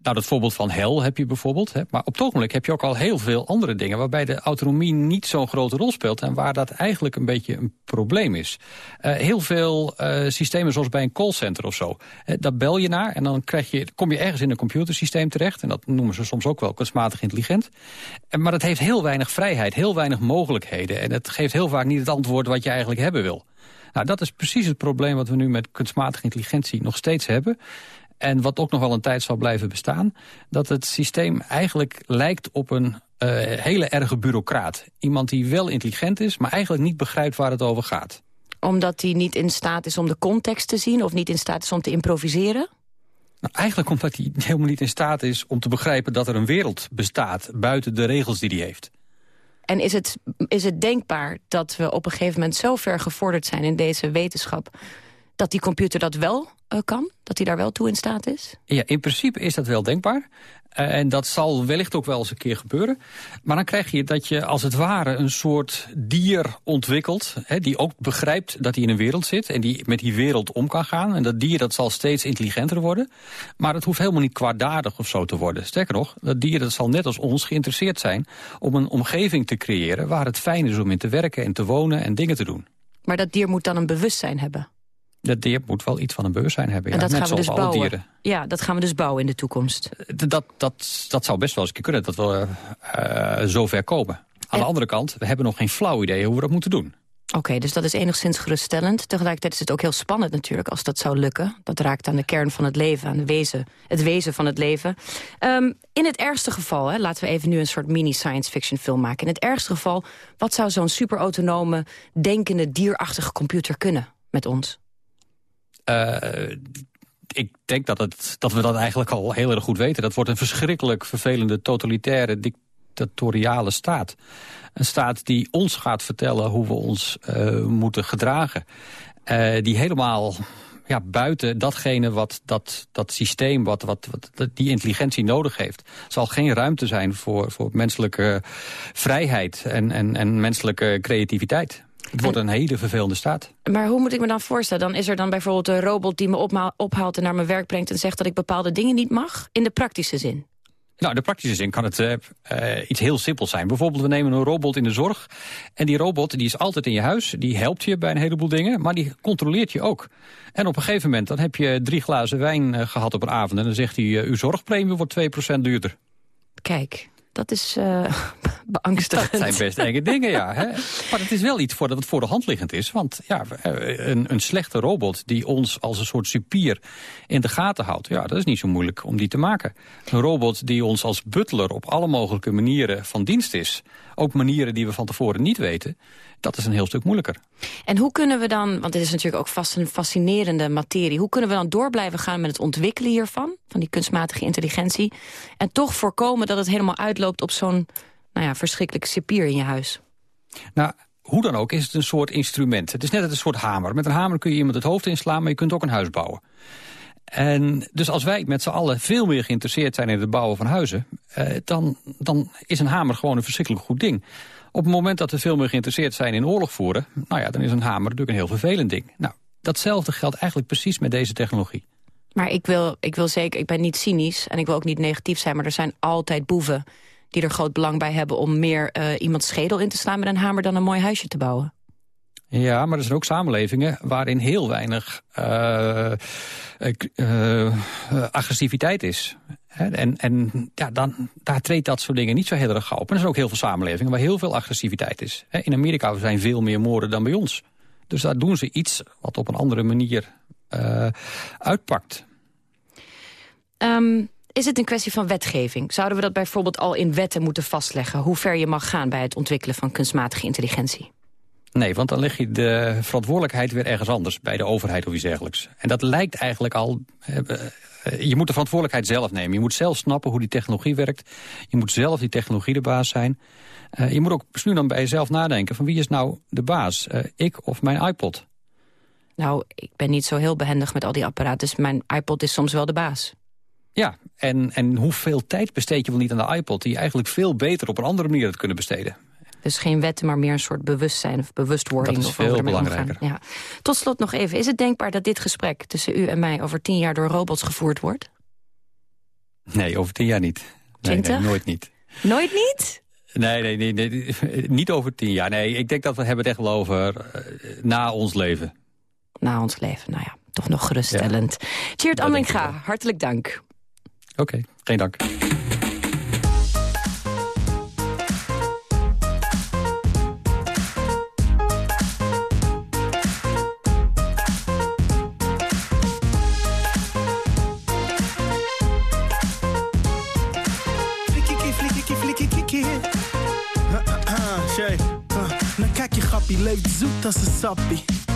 Nou, dat voorbeeld van hel heb je bijvoorbeeld. Hè? Maar op het ogenblik heb je ook al heel veel andere dingen... waarbij de autonomie niet zo'n grote rol speelt... en waar dat eigenlijk een beetje een probleem is. Uh, heel veel uh, systemen zoals bij een callcenter of zo. Uh, daar bel je naar en dan krijg je, kom je ergens in een computersysteem terecht... en dat noemen ze soms ook wel kunstmatig intelligent. En, maar dat heeft heel weinig vrijheid, heel weinig mogelijkheden... en het geeft heel vaak niet het antwoord wat je eigenlijk hebben wil. Nou, dat is precies het probleem wat we nu met kunstmatige intelligentie nog steeds hebben... En wat ook nog wel een tijd zal blijven bestaan... dat het systeem eigenlijk lijkt op een uh, hele erge bureaucraat. Iemand die wel intelligent is, maar eigenlijk niet begrijpt waar het over gaat. Omdat hij niet in staat is om de context te zien... of niet in staat is om te improviseren? Nou, eigenlijk omdat hij helemaal niet in staat is om te begrijpen... dat er een wereld bestaat buiten de regels die hij heeft. En is het, is het denkbaar dat we op een gegeven moment zo ver gevorderd zijn... in deze wetenschap dat die computer dat wel uh, kan? Dat hij daar wel toe in staat is? Ja, in principe is dat wel denkbaar. Uh, en dat zal wellicht ook wel eens een keer gebeuren. Maar dan krijg je dat je als het ware een soort dier ontwikkelt... Hè, die ook begrijpt dat hij in een wereld zit... en die met die wereld om kan gaan. En dat dier dat zal steeds intelligenter worden. Maar het hoeft helemaal niet kwaadaardig of zo te worden. Sterker nog, dat dier dat zal net als ons geïnteresseerd zijn... om een omgeving te creëren waar het fijn is om in te werken en te wonen en dingen te doen. Maar dat dier moet dan een bewustzijn hebben? Dat dier moet wel iets van een bewustzijn hebben. En ja, dat net gaan we dus alle bouwen. dieren. Ja, dat gaan we dus bouwen in de toekomst. Dat, dat, dat zou best wel eens kunnen, dat we uh, zover komen. Aan en... de andere kant, we hebben nog geen flauw idee hoe we dat moeten doen. Oké, okay, dus dat is enigszins geruststellend. Tegelijkertijd is het ook heel spannend natuurlijk als dat zou lukken. Dat raakt aan de kern van het leven, aan de wezen, het wezen van het leven. Um, in het ergste geval, hè, laten we even nu een soort mini-science fiction film maken. In het ergste geval, wat zou zo'n superautonome, denkende, dierachtige computer kunnen met ons? Uh, ik denk dat, het, dat we dat eigenlijk al heel erg goed weten. Dat wordt een verschrikkelijk vervelende totalitaire dictatoriale staat. Een staat die ons gaat vertellen hoe we ons uh, moeten gedragen. Uh, die helemaal ja, buiten datgene wat dat, dat systeem, wat, wat, wat die intelligentie nodig heeft. zal geen ruimte zijn voor, voor menselijke vrijheid en, en, en menselijke creativiteit. Het wordt een hele vervelende staat. Maar hoe moet ik me dan voorstellen? Dan is er dan bijvoorbeeld een robot die me ophaalt en naar mijn werk brengt... en zegt dat ik bepaalde dingen niet mag? In de praktische zin? Nou, in de praktische zin kan het uh, iets heel simpels zijn. Bijvoorbeeld, we nemen een robot in de zorg. En die robot die is altijd in je huis. Die helpt je bij een heleboel dingen, maar die controleert je ook. En op een gegeven moment dan heb je drie glazen wijn uh, gehad op een avond... en dan zegt hij, uw zorgpremie wordt 2% duurder. Kijk, dat is uh, beangstigend. Dat zijn best enge dingen, ja. Hè? Maar het is wel iets voor dat het voor de hand liggend is. Want ja, een, een slechte robot die ons als een soort supier in de gaten houdt... ja, dat is niet zo moeilijk om die te maken. Een robot die ons als butler op alle mogelijke manieren van dienst is... ook manieren die we van tevoren niet weten dat is een heel stuk moeilijker. En hoe kunnen we dan, want dit is natuurlijk ook vast een fascinerende materie... hoe kunnen we dan door blijven gaan met het ontwikkelen hiervan... van die kunstmatige intelligentie... en toch voorkomen dat het helemaal uitloopt op zo'n nou ja, verschrikkelijke cipier in je huis? Nou, hoe dan ook is het een soort instrument. Het is net een soort hamer. Met een hamer kun je iemand het hoofd inslaan, maar je kunt ook een huis bouwen. En dus als wij met z'n allen veel meer geïnteresseerd zijn in het bouwen van huizen... Eh, dan, dan is een hamer gewoon een verschrikkelijk goed ding. Op het moment dat we veel meer geïnteresseerd zijn in oorlog voeren... nou ja, dan is een hamer natuurlijk een heel vervelend ding. Nou, datzelfde geldt eigenlijk precies met deze technologie. Maar ik wil, ik wil zeker, ik ben niet cynisch en ik wil ook niet negatief zijn... maar er zijn altijd boeven die er groot belang bij hebben... om meer uh, iemands schedel in te slaan met een hamer dan een mooi huisje te bouwen. Ja, maar er zijn ook samenlevingen waarin heel weinig uh, uh, agressiviteit is. En, en ja, dan, daar treedt dat soort dingen niet zo heel erg op. En er zijn ook heel veel samenlevingen waar heel veel agressiviteit is. In Amerika zijn veel meer moorden dan bij ons. Dus daar doen ze iets wat op een andere manier uitpakt. Um, is het een kwestie van wetgeving? Zouden we dat bijvoorbeeld al in wetten moeten vastleggen... hoe ver je mag gaan bij het ontwikkelen van kunstmatige intelligentie? Nee, want dan leg je de verantwoordelijkheid weer ergens anders... bij de overheid of iets dergelijks. En dat lijkt eigenlijk al... Eh, je moet de verantwoordelijkheid zelf nemen. Je moet zelf snappen hoe die technologie werkt. Je moet zelf die technologie de baas zijn. Uh, je moet ook nu dan bij jezelf nadenken... van wie is nou de baas? Uh, ik of mijn iPod? Nou, ik ben niet zo heel behendig met al die apparaten... dus mijn iPod is soms wel de baas. Ja, en, en hoeveel tijd besteed je wel niet aan de iPod... die eigenlijk veel beter op een andere manier had kunnen besteden? Dus geen wetten, maar meer een soort bewustzijn of bewustwording. Dat is veel belangrijker. Ja. Tot slot nog even, is het denkbaar dat dit gesprek tussen u en mij... over tien jaar door robots gevoerd wordt? Nee, over tien jaar niet. Nee, nee, nooit niet. Nooit niet? Nee, nee, nee, nee, niet over tien jaar. Nee, ik denk dat we hebben het echt wel over uh, na ons leven. Na ons leven, nou ja, toch nog geruststellend. Ja. Amlinga, hartelijk dank. Oké, okay, geen dank. Grappie, leeft zoet als een sappie.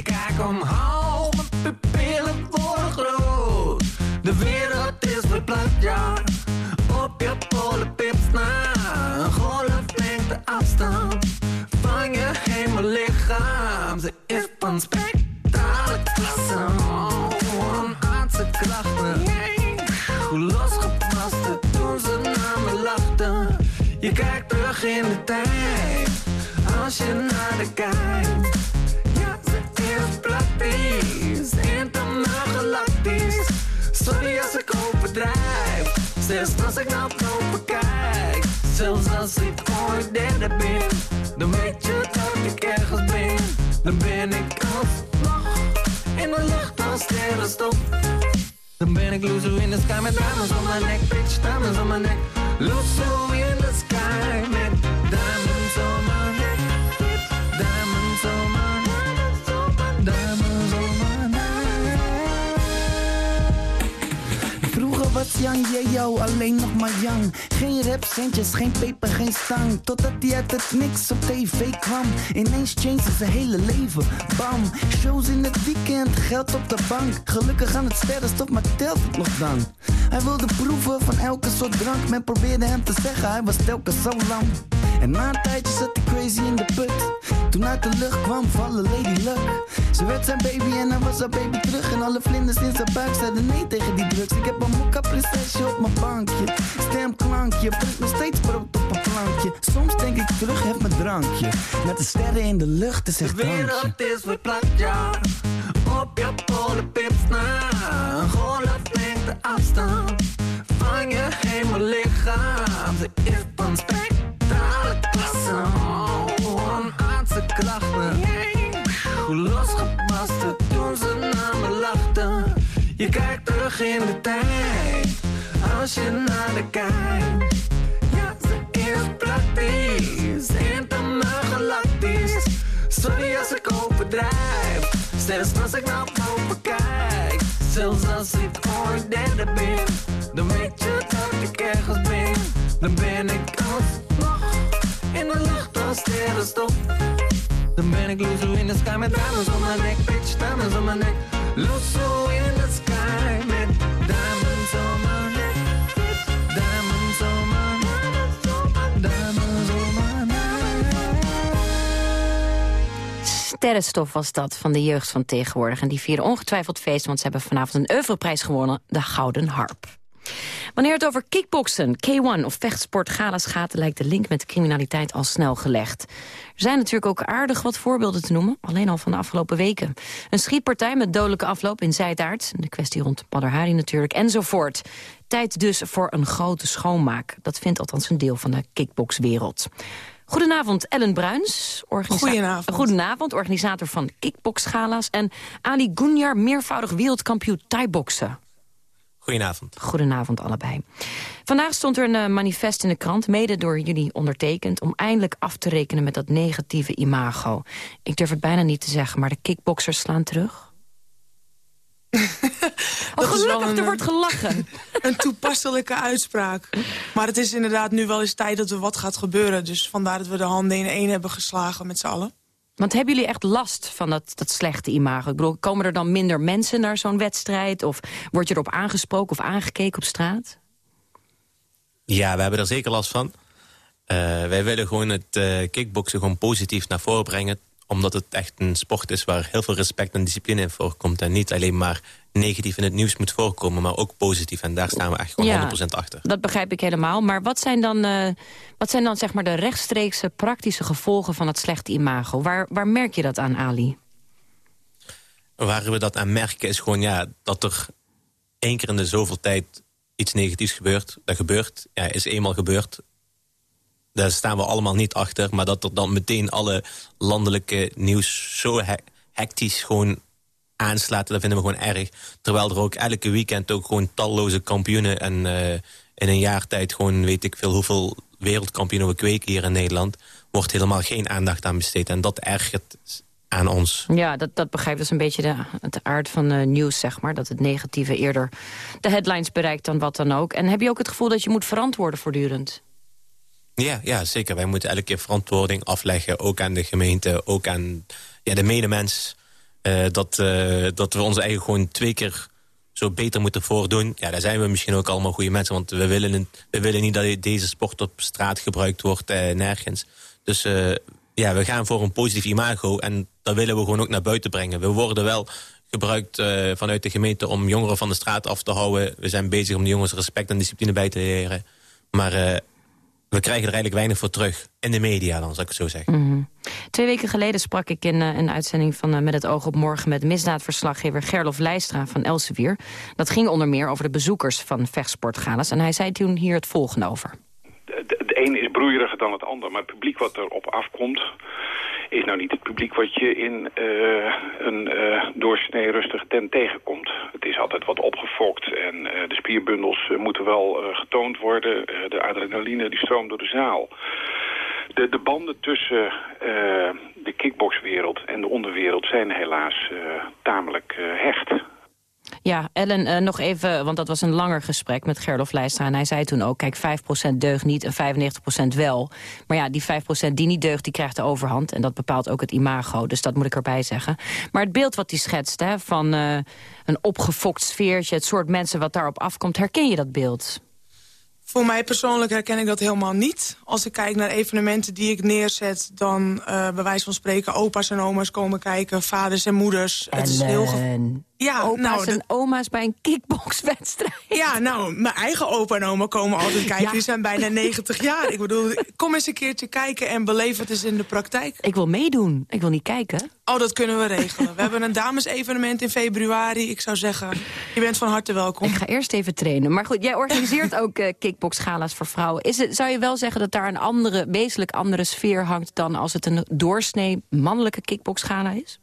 Ik kijk omhoog, mijn pupillen worden groot. De wereld is verplaatst, ja. Op je polenpips na. Een golf neemt de afstand van je hemellichaam. Ze is van spectrale klasse. Aardse krachten. Hoe losgepast toen ze naar me lachten. Je kijkt terug in de tijd, als je naar de kijkt. Zelfs als ik naar boven kijk. Zelfs als ik ooit derde ben, dan weet je dat ik ergens ben. Dan ben ik alsnog in de lucht als sterrenstof. Dan ben ik loser in the sky met diamonds on my neck, bitch, diamonds on my neck. Loser in the sky met was Yang Yeo alleen nog maar Yang. Geen rapcentjes, geen peper, geen stang. Totdat hij uit het niks op tv kwam. Ineens changed zijn hele leven. Bam, shows in het weekend, geld op de bank. Gelukkig aan het sterrenstof, maar telt het nog dan? Hij wilde proeven van elke soort drank. Men probeerde hem te zeggen, hij was telkens zo lang. En na een tijdje zat hij crazy in de put. Toen uit de lucht kwam vallen Lady Luck. Ze werd zijn baby en hij was haar baby terug. En alle vlinders in zijn buik zeiden nee tegen die drugs. Ik heb een mokka prinsesje op mijn bankje. Stemklankje, brengt nog steeds brood op een plankje. Soms denk ik terug, heb mijn drankje. Met de sterren in de lucht, is echt De wereld is verplaatst, ja. Op je polenpips na. Een golflengte afstand van je hemellichaam. Ze is van spectrale in de tijd. Als je naar de kijkt. Ja, ze is praktisch. Intermaal galactisch. Sorry als ik overdrijf. Zelfs als ik naar boven kijk. Zelfs als ik ooit derde ben. Dan weet je dat ik ergens ben. Dan ben ik in de sterrenstof. Dan ben ik loser in the sky met diamonds on my neck. Bitch, diamonds on my neck. Loser in the sky met diamonds on my neck. Diamonds. Diamonds on my neck. Sterrenstof was dat van de jeugd van tegenwoordig. En die vieren ongetwijfeld feest, want ze hebben vanavond een oeuvreprijs gewonnen, de Gouden Harp. Wanneer het over kickboksen, K1 of vechtsport galas gaat... lijkt de link met de criminaliteit al snel gelegd. Er zijn natuurlijk ook aardig wat voorbeelden te noemen, alleen al van de afgelopen weken. Een schietpartij met dodelijke afloop in Zijtaart, de kwestie rond Badr Hari natuurlijk, enzovoort. Tijd dus voor een grote schoonmaak. Dat vindt althans een deel van de kickboxwereld. Goedenavond, Ellen Bruins. Goedenavond. Goedenavond, organisator van kickboxgala's. En Ali Gunjar, meervoudig wereldkampioen Thai-boksen. Goedenavond. Goedenavond allebei. Vandaag stond er een eh, manifest in de krant, mede door jullie ondertekend... om eindelijk af te rekenen met dat negatieve imago. Ik durf het bijna niet te zeggen, maar de kickboxers slaan terug. oh, gelukkig, een, er wordt gelachen. Een toepasselijke uitspraak. Maar het is inderdaad nu wel eens tijd dat er wat gaat gebeuren. Dus vandaar dat we de handen in één hebben geslagen met z'n allen. Want hebben jullie echt last van dat, dat slechte imago? Ik bedoel, komen er dan minder mensen naar zo'n wedstrijd? Of word je erop aangesproken of aangekeken op straat? Ja, we hebben er zeker last van. Eh, wij willen gewoon het eh kickboksen gewoon positief naar voren brengen. Omdat het echt een sport is waar heel veel respect en discipline in voorkomt. En niet alleen maar negatief in het nieuws moet voorkomen, maar ook positief. En daar staan we echt gewoon Ja. 100% achter. Dat begrijp ik helemaal. Maar wat zijn dan, eh, wat zijn dan zeg maar de rechtstreekse praktische gevolgen van het slechte imago? Waar, waar merk je dat aan, Ali? Waar we dat aan merken is gewoon ja, dat er één keer in de zoveel tijd iets negatiefs gebeurt. Dat gebeurt, ja, is eenmaal gebeurd. Daar staan we allemaal niet achter. Maar dat er dan meteen alle landelijke nieuws zo he- hectisch gewoon aanslaat, dat vinden we gewoon erg. Terwijl er ook elke weekend ook gewoon talloze kampioenen... en eh, in een jaar tijd gewoon weet ik veel hoeveel wereldkampioenen we kweken hier in Nederland... wordt helemaal geen aandacht aan besteed. En dat ergert aan ons. Ja, dat, dat begrijp een beetje de, het aard van eh, nieuws, zeg maar. Dat het negatieve eerder de headlines bereikt dan wat dan ook. En heb je ook het gevoel dat je moet verantwoorden voortdurend? Ja, ja, zeker. Wij moeten elke keer verantwoording afleggen. Ook aan de gemeente, ook aan ja, de medemens. Eh, dat, eh, dat we ons eigen gewoon twee keer zo beter moeten voordoen. Ja, daar zijn we misschien ook allemaal goede mensen. Want we willen, we willen niet dat deze sport op straat gebruikt wordt, eh, nergens. Dus ja, we gaan voor een positief imago. En dat willen we gewoon ook naar buiten brengen. We worden wel gebruikt vanuit de gemeente om jongeren van de straat af te houden. We zijn bezig om de jongens respect en discipline bij te leren. Maar we krijgen er eigenlijk weinig voor terug. In de media dan, zou ik het zo zeggen. Mhm. Twee weken geleden sprak ik in eh, een uitzending van eh, Met het oog op morgen... met misdaadverslaggever Gerlof Leistra van Elsevier. Dat ging onder meer over de bezoekers van vechtsportgalas. En hij zei toen hier het volgende over. de een is broeieriger dan het ander. Maar het publiek wat erop afkomt is nou niet het publiek wat je in uh, een uh, doorsnee rustige tent tegenkomt. Het is altijd wat opgefokt en uh, de spierbundels moeten wel getoond worden. de adrenaline die stroomt door de zaal. De, de banden tussen de kickboxwereld en de onderwereld zijn helaas tamelijk hecht. Ja, Ellen, uh, nog even, want dat was een langer gesprek met Gerlof Leijstra. En hij zei toen ook, kijk, 5% deugt niet en 95% wel. Maar ja, die 5% die niet deugt, die krijgt de overhand. En dat bepaalt ook het imago, dus dat moet ik erbij zeggen. Maar het beeld wat hij schetst, hè, van uh, een opgefokt sfeertje... het soort mensen wat daarop afkomt, herken je dat beeld? Voor mij persoonlijk herken ik dat helemaal niet. Als ik kijk naar evenementen die ik neerzet... dan uh, bij wijze van spreken opa's en oma's komen kijken... vaders en moeders. Het is heel ja, Opa's nou, en oma's bij een kickboxwedstrijd. Ja, nou, mijn eigen opa en oma komen altijd kijken. Die zijn bijna 90 jaar. Ik bedoel, kom eens een keertje kijken en beleef het eens in de praktijk. Ik wil meedoen. Ik wil niet kijken. Oh, dat kunnen we regelen. We hebben een damesevenement in februari. Ik zou zeggen, je bent van harte welkom. Ik ga eerst even trainen. Maar goed, jij organiseert ook uh, kickboxgala's voor vrouwen. Is het, zou je wel zeggen dat daar een andere, wezenlijk andere sfeer hangt... dan als het een doorsnee mannelijke kickboxgala is?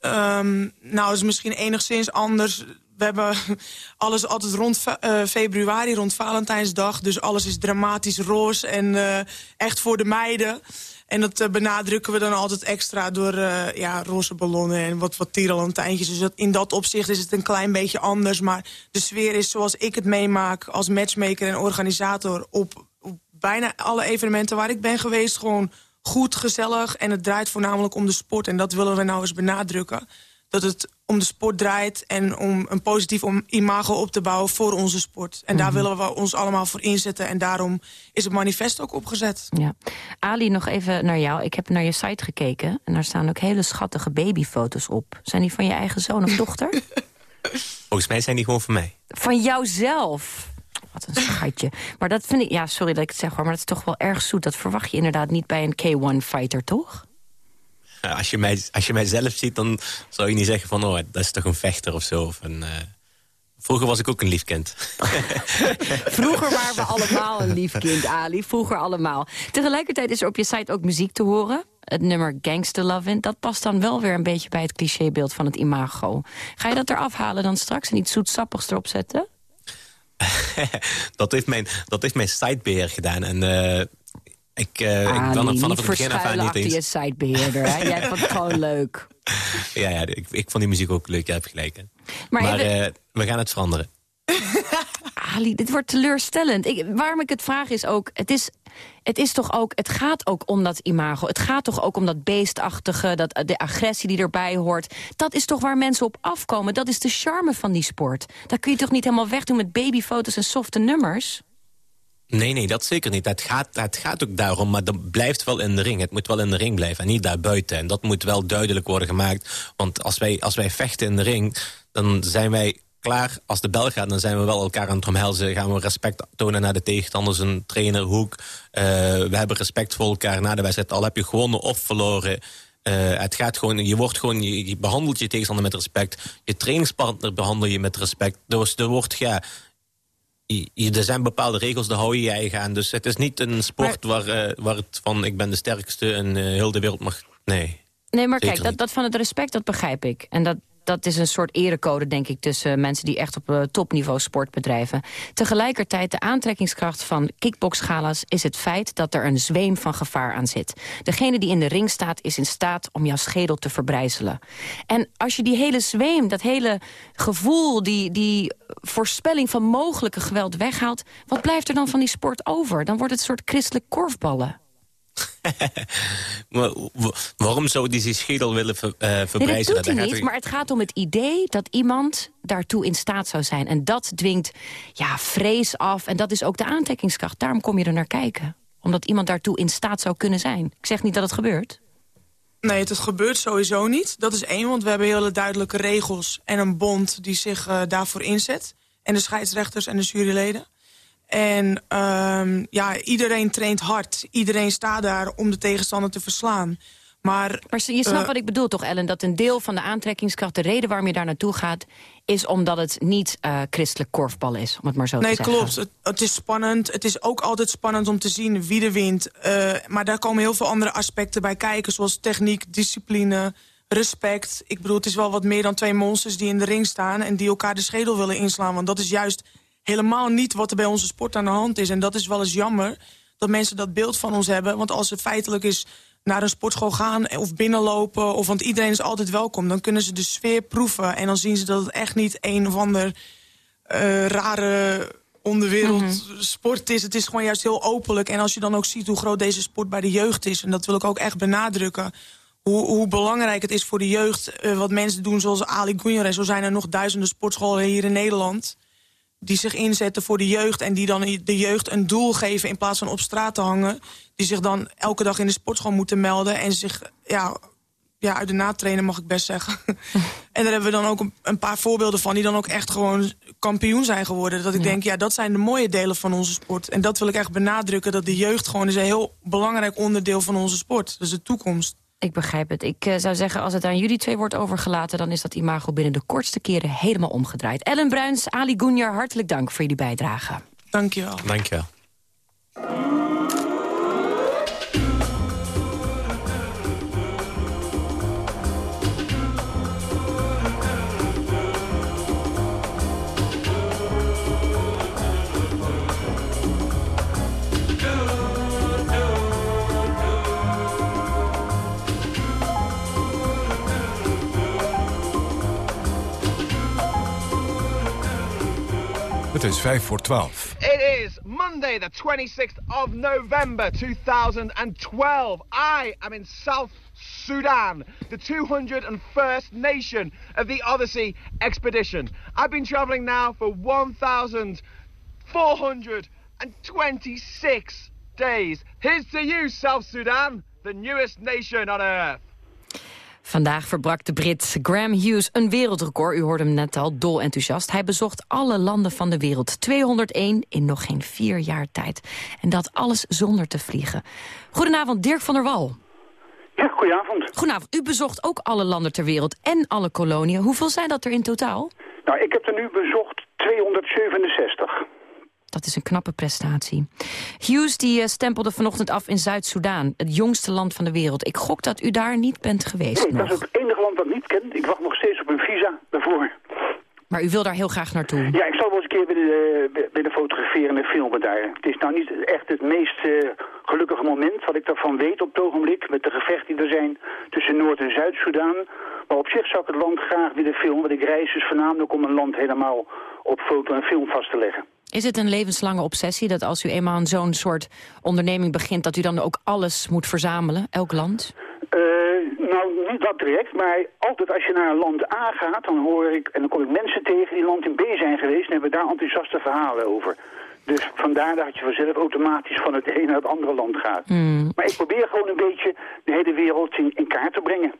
Um, nou, is misschien enigszins anders. We hebben alles altijd rond uh, februari, rond Valentijnsdag. Dus alles is dramatisch roze en uh, echt voor de meiden. En dat uh, benadrukken we dan altijd extra door ja, roze ballonnen en wat, wat tierenlantijntjes. Dus in dat opzicht is het een klein beetje anders. Maar de sfeer is zoals ik het meemaak als matchmaker en organisator... op, op bijna alle evenementen waar ik ben geweest... gewoon goed, gezellig en het draait voornamelijk om de sport. En dat willen we nou eens benadrukken. Dat het om de sport draait en om een positief imago op te bouwen voor onze sport. En daar mhm. willen we ons allemaal voor inzetten. En daarom is het manifest ook opgezet. Ja. Ali, nog even naar jou. Ik heb naar je site gekeken en daar staan ook hele schattige babyfoto's op. Zijn die van je eigen zoon of dochter? Volgens mij zijn die gewoon van mij. Van jouzelf? Wat een schatje. Maar dat vind ik, ja, sorry dat ik het zeg hoor, maar dat is toch wel erg zoet. Dat verwacht je inderdaad niet bij een K1-fighter, toch? als, je mij, als je mij zelf ziet, dan zou je niet zeggen van... oh, dat is toch een vechter of zo. Of een, uh... Vroeger was ik ook een lief kind. Vroeger waren we allemaal een lief kind, Ali. Vroeger allemaal. Tegelijkertijd is er op je site ook muziek te horen. Het nummer Gangster Lovin'. Dat past dan wel weer een beetje bij het clichébeeld van het imago. Ga je dat eraf halen dan straks en iets zoetsappigs erop zetten? Dat, heeft mijn, dat heeft mijn sitebeheer gedaan. En uh, ik, uh, ik dan vanaf het begin af aan niet eens... je sitebeheerder, hè? Jij vond het gewoon leuk. Ja, ja ik, ik vond die muziek ook leuk, jij hebt gelijk. Maar, maar uh, we gaan het veranderen. Ali, dit wordt teleurstellend. Ik, waarom ik het vraag is ook... Het is, het is toch ook... Het gaat ook om dat imago. Het gaat toch ook om dat beestachtige... Dat, de agressie die erbij hoort. Dat is toch waar mensen op afkomen. Dat is de charme van die sport. Dat kun je toch niet helemaal wegdoen met babyfoto's en softe nummers? Nee, nee, dat zeker niet. Het gaat, het gaat ook daarom, maar dat blijft wel in de ring. Het moet wel in de ring blijven en niet daarbuiten. En dat moet wel duidelijk worden gemaakt. Want als wij, als wij vechten in de ring, dan zijn wij klaar. Als de bel gaat, dan zijn we wel elkaar aan het omhelzen. Gaan we respect tonen naar de tegenstanders, een trainer, hoek. Uh, we hebben respect voor elkaar na de wedstrijd. Al heb je gewonnen of verloren. Uh, het gaat gewoon, je, wordt gewoon, je, je, behandelt je tegenstander met respect. Je trainingspartner behandel je met respect. Dus er wordt, ja, je, er zijn bepaalde regels, daar hou je je eigen aan. Dus het is niet een sport waar, uh, waar het van ik ben de sterkste en heel de wereld mag... Nee. Nee, maar kijk, dat, dat van het respect, dat begrijp ik. En dat, dat is een soort erecode, denk ik, tussen mensen die echt op uh, topniveau sport bedrijven. Tegelijkertijd, de aantrekkingskracht van kickboxgala's is het feit dat er een zweem van gevaar aan zit. Degene die in de ring staat, is in staat om jouw schedel te verbrijzelen. En als je die hele zweem, dat hele gevoel, die, die voorspelling van mogelijke geweld weghaalt, wat blijft er dan van die sport over? Dan wordt het een soort christelijk korfballen. waarom zou die zijn schedel willen ver, uh, verbrijzelen? Nee, dat doet hij niet, maar het gaat om het idee dat iemand daartoe in staat zou zijn. En dat dwingt ja, vrees af en dat is ook de aantrekkingskracht. Daarom kom je er naar kijken. Omdat iemand daartoe in staat zou kunnen zijn. Ik zeg niet dat het gebeurt. Nee, het gebeurt sowieso niet. Dat is één, want we hebben hele duidelijke regels... en een bond die zich uh, daarvoor inzet. En de scheidsrechters en de juryleden. En um, ja, iedereen traint hard. Iedereen staat daar om de tegenstander te verslaan. Maar, maar je snapt uh, wat ik bedoel toch, Ellen? Dat een deel van de aantrekkingskracht, de reden waarom je daar naartoe gaat... is omdat het niet uh, christelijk korfbal is, om het maar zo nee, te zeggen. Nee, klopt. Het, het, is spannend. Het is ook altijd spannend om te zien wie er wint. Uh, maar daar komen heel veel andere aspecten bij kijken... zoals techniek, discipline, respect. Ik bedoel, het is wel wat meer dan twee monsters die in de ring staan... en die elkaar de schedel willen inslaan. Want dat is juist helemaal niet wat er bij onze sport aan de hand is. En dat is wel eens jammer dat mensen dat beeld van ons hebben. Want als het feitelijk is naar een sportschool gaan of binnenlopen... Of, want iedereen is altijd welkom, dan kunnen ze de sfeer proeven... en dan zien ze dat het echt niet een of ander uh, rare onderwereld mm -hmm. sport is. Het is gewoon juist heel openlijk. En als je dan ook ziet hoe groot deze sport bij de jeugd is... en dat wil ik ook echt benadrukken... Hoe, hoe belangrijk het is voor de jeugd uh, wat mensen doen zoals Ali Gunjar. Zo zijn er nog duizenden sportscholen hier in Nederland die zich inzetten voor de jeugd... en die dan de jeugd een doel geven in plaats van op straat te hangen... die zich dan elke dag in de sportschool moeten melden... en zich ja, ja, uit de naad trainen, mag ik best zeggen. en daar hebben we dan ook een, een, paar voorbeelden van... die dan ook echt gewoon kampioen zijn geworden. Dat ik ja. denk, ja, dat zijn de mooie delen van onze sport. En dat wil ik echt benadrukken, dat de jeugd gewoon is... een heel belangrijk onderdeel van onze sport. Dus de toekomst. Ik begrijp het. Ik uh, zou zeggen, als het aan jullie twee wordt overgelaten... dan is dat imago binnen de kortste keren helemaal omgedraaid. Ellen Bruins, Ali Gunjar, hartelijk dank voor jullie bijdrage. Dank je wel. Dank je wel. Is vijf voor twaalf. It is Monday, the 26th of November 2012. I am in South Sudan, the 201st nation of the Odyssey expedition. I've been traveling now for 1,426 days. Here's to you, South Sudan, the newest nation on earth. Vandaag verbrak de Brit Graham Hughes een wereldrecord. U hoorde hem net al, dol enthousiast. Hij bezocht alle landen van de wereld. 201 in nog geen vier jaar tijd. En dat alles zonder te vliegen. Goedenavond, Dirk van der Wal. Ja, goedenavond. Goedenavond. U bezocht ook alle landen ter wereld en alle koloniën. Hoeveel zijn dat er in totaal? Nou, ik heb er nu bezocht 267. Dat is een knappe prestatie. Hughes die uh, stempelde vanochtend af in Zuid-Soedan, het jongste land van de wereld. Ik gok dat u daar niet bent geweest nee, nog. dat is het enige land dat ik niet ken. Ik wacht nog steeds op een visa daarvoor. Maar u wil daar heel graag naartoe? Ja, ik zal wel eens een keer willen, uh, willen fotograferen en filmen daar. Het is nou niet echt het meest uh, gelukkige moment wat ik daarvan weet op het ogenblik. Met de gevechten die er zijn tussen Noord- en Zuid-Soedan. Maar op zich zou ik het land graag willen filmen. Want ik reis dus voornamelijk om een land helemaal op foto en film vast te leggen. Is het een levenslange obsessie dat als u eenmaal aan zo'n soort onderneming begint... dat u dan ook alles moet verzamelen, elk land? Uh, nou, niet dat direct, maar altijd als je naar een land A gaat... dan hoor ik, en dan kom ik mensen tegen die land in B zijn geweest... en hebben daar enthousiaste verhalen over. Dus vandaar dat je vanzelf automatisch van het ene naar het andere land gaat. Mm. Maar ik probeer gewoon een beetje de hele wereld in, in kaart te brengen.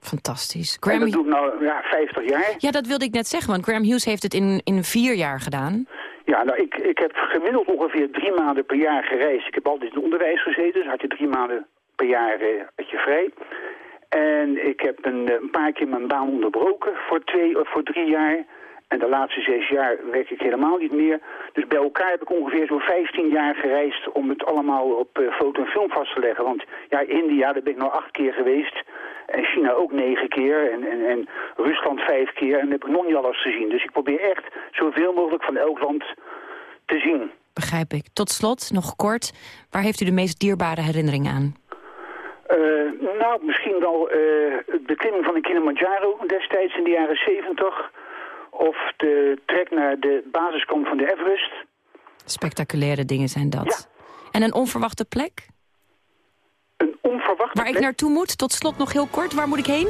Fantastisch. Graham... En dat doe ik nou ja, 50 jaar. Ja, dat wilde ik net zeggen, want Graham Hughes heeft het in, in vier jaar gedaan. Ja, nou, ik, ik heb gemiddeld ongeveer drie maanden per jaar gereisd. Ik heb altijd in onderwijs gezeten, dus had je drie maanden per jaar eh, vrij. En ik heb een, een, paar keer mijn baan onderbroken voor twee of voor drie jaar. En de laatste zes jaar werk ik helemaal niet meer. Dus bij elkaar heb ik ongeveer zo'n 15 jaar gereisd om het allemaal op uh, foto en film vast te leggen. Want ja, India, daar ben ik nou acht keer geweest. En China ook negen keer. En, en, en Rusland vijf keer. En dan heb ik nog niet alles gezien. Dus ik probeer echt zoveel mogelijk van elk land te zien. Begrijp ik. Tot slot, nog kort. Waar heeft u de meest dierbare herinnering aan? Uh, nou, misschien wel uh, het beklimmen van de Kilimanjaro destijds in de jaren 70. Of de trek naar de basiskamp van de Everest. Spectaculaire dingen zijn dat. Ja. En een onverwachte plek? Een onverwachte Waar plek? ik naartoe moet, tot slot nog heel kort. Waar moet ik heen?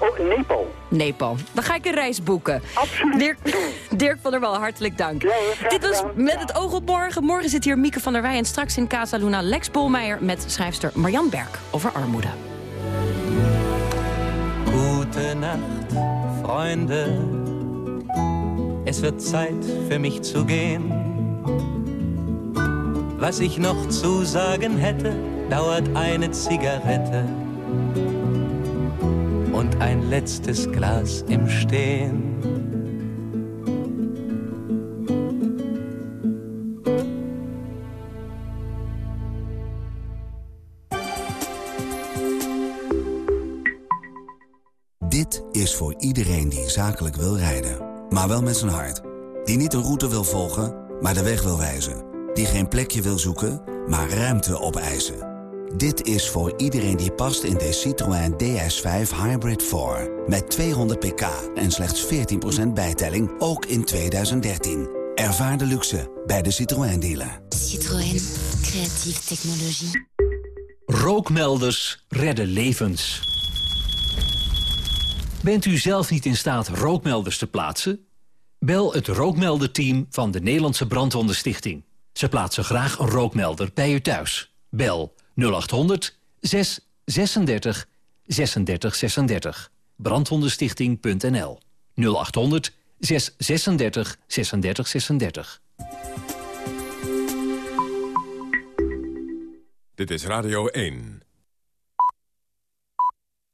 Oh, Nepal. Nepal. Dan ga ik een reis boeken. Absoluut. Dirk, Dirk van der Wal, hartelijk dank. Ja, Dit was Met het oog op morgen. Morgen zit hier Mieke van der Wij en straks in Casa Luna Lex Bolmeijer met schrijfster Marjan Berg over armoede. Gute Nacht, Freunde. Es wird Zeit für mich zu gehen. Was ich noch zu sagen hätte, dauert eine Zigarette letztes Glas im Stehen. Dit is voor iedereen die zakelijk wil rijden, maar wel met zijn hart. Die niet een route wil volgen, maar de weg wil wijzen. Die geen plekje wil zoeken, maar ruimte opeisen. Dit is voor iedereen die past in de Citroën DS5 Hybrid 4. Met 200 pk en slechts 14% bijtelling, ook in 2013. Ervaar de luxe bij de Citroën dealer. Citroën, creatieve technologie. Rookmelders redden levens. Bent u zelf niet in staat rookmelders te plaatsen? Bel het rookmelderteam van de Nederlandse Brandwondenstichting. Ze plaatsen graag een rookmelder bij u thuis. Bel 0800 636 36 36. Brandwondenstichting.nl 0800 636 36 36. Dit is Radio 1.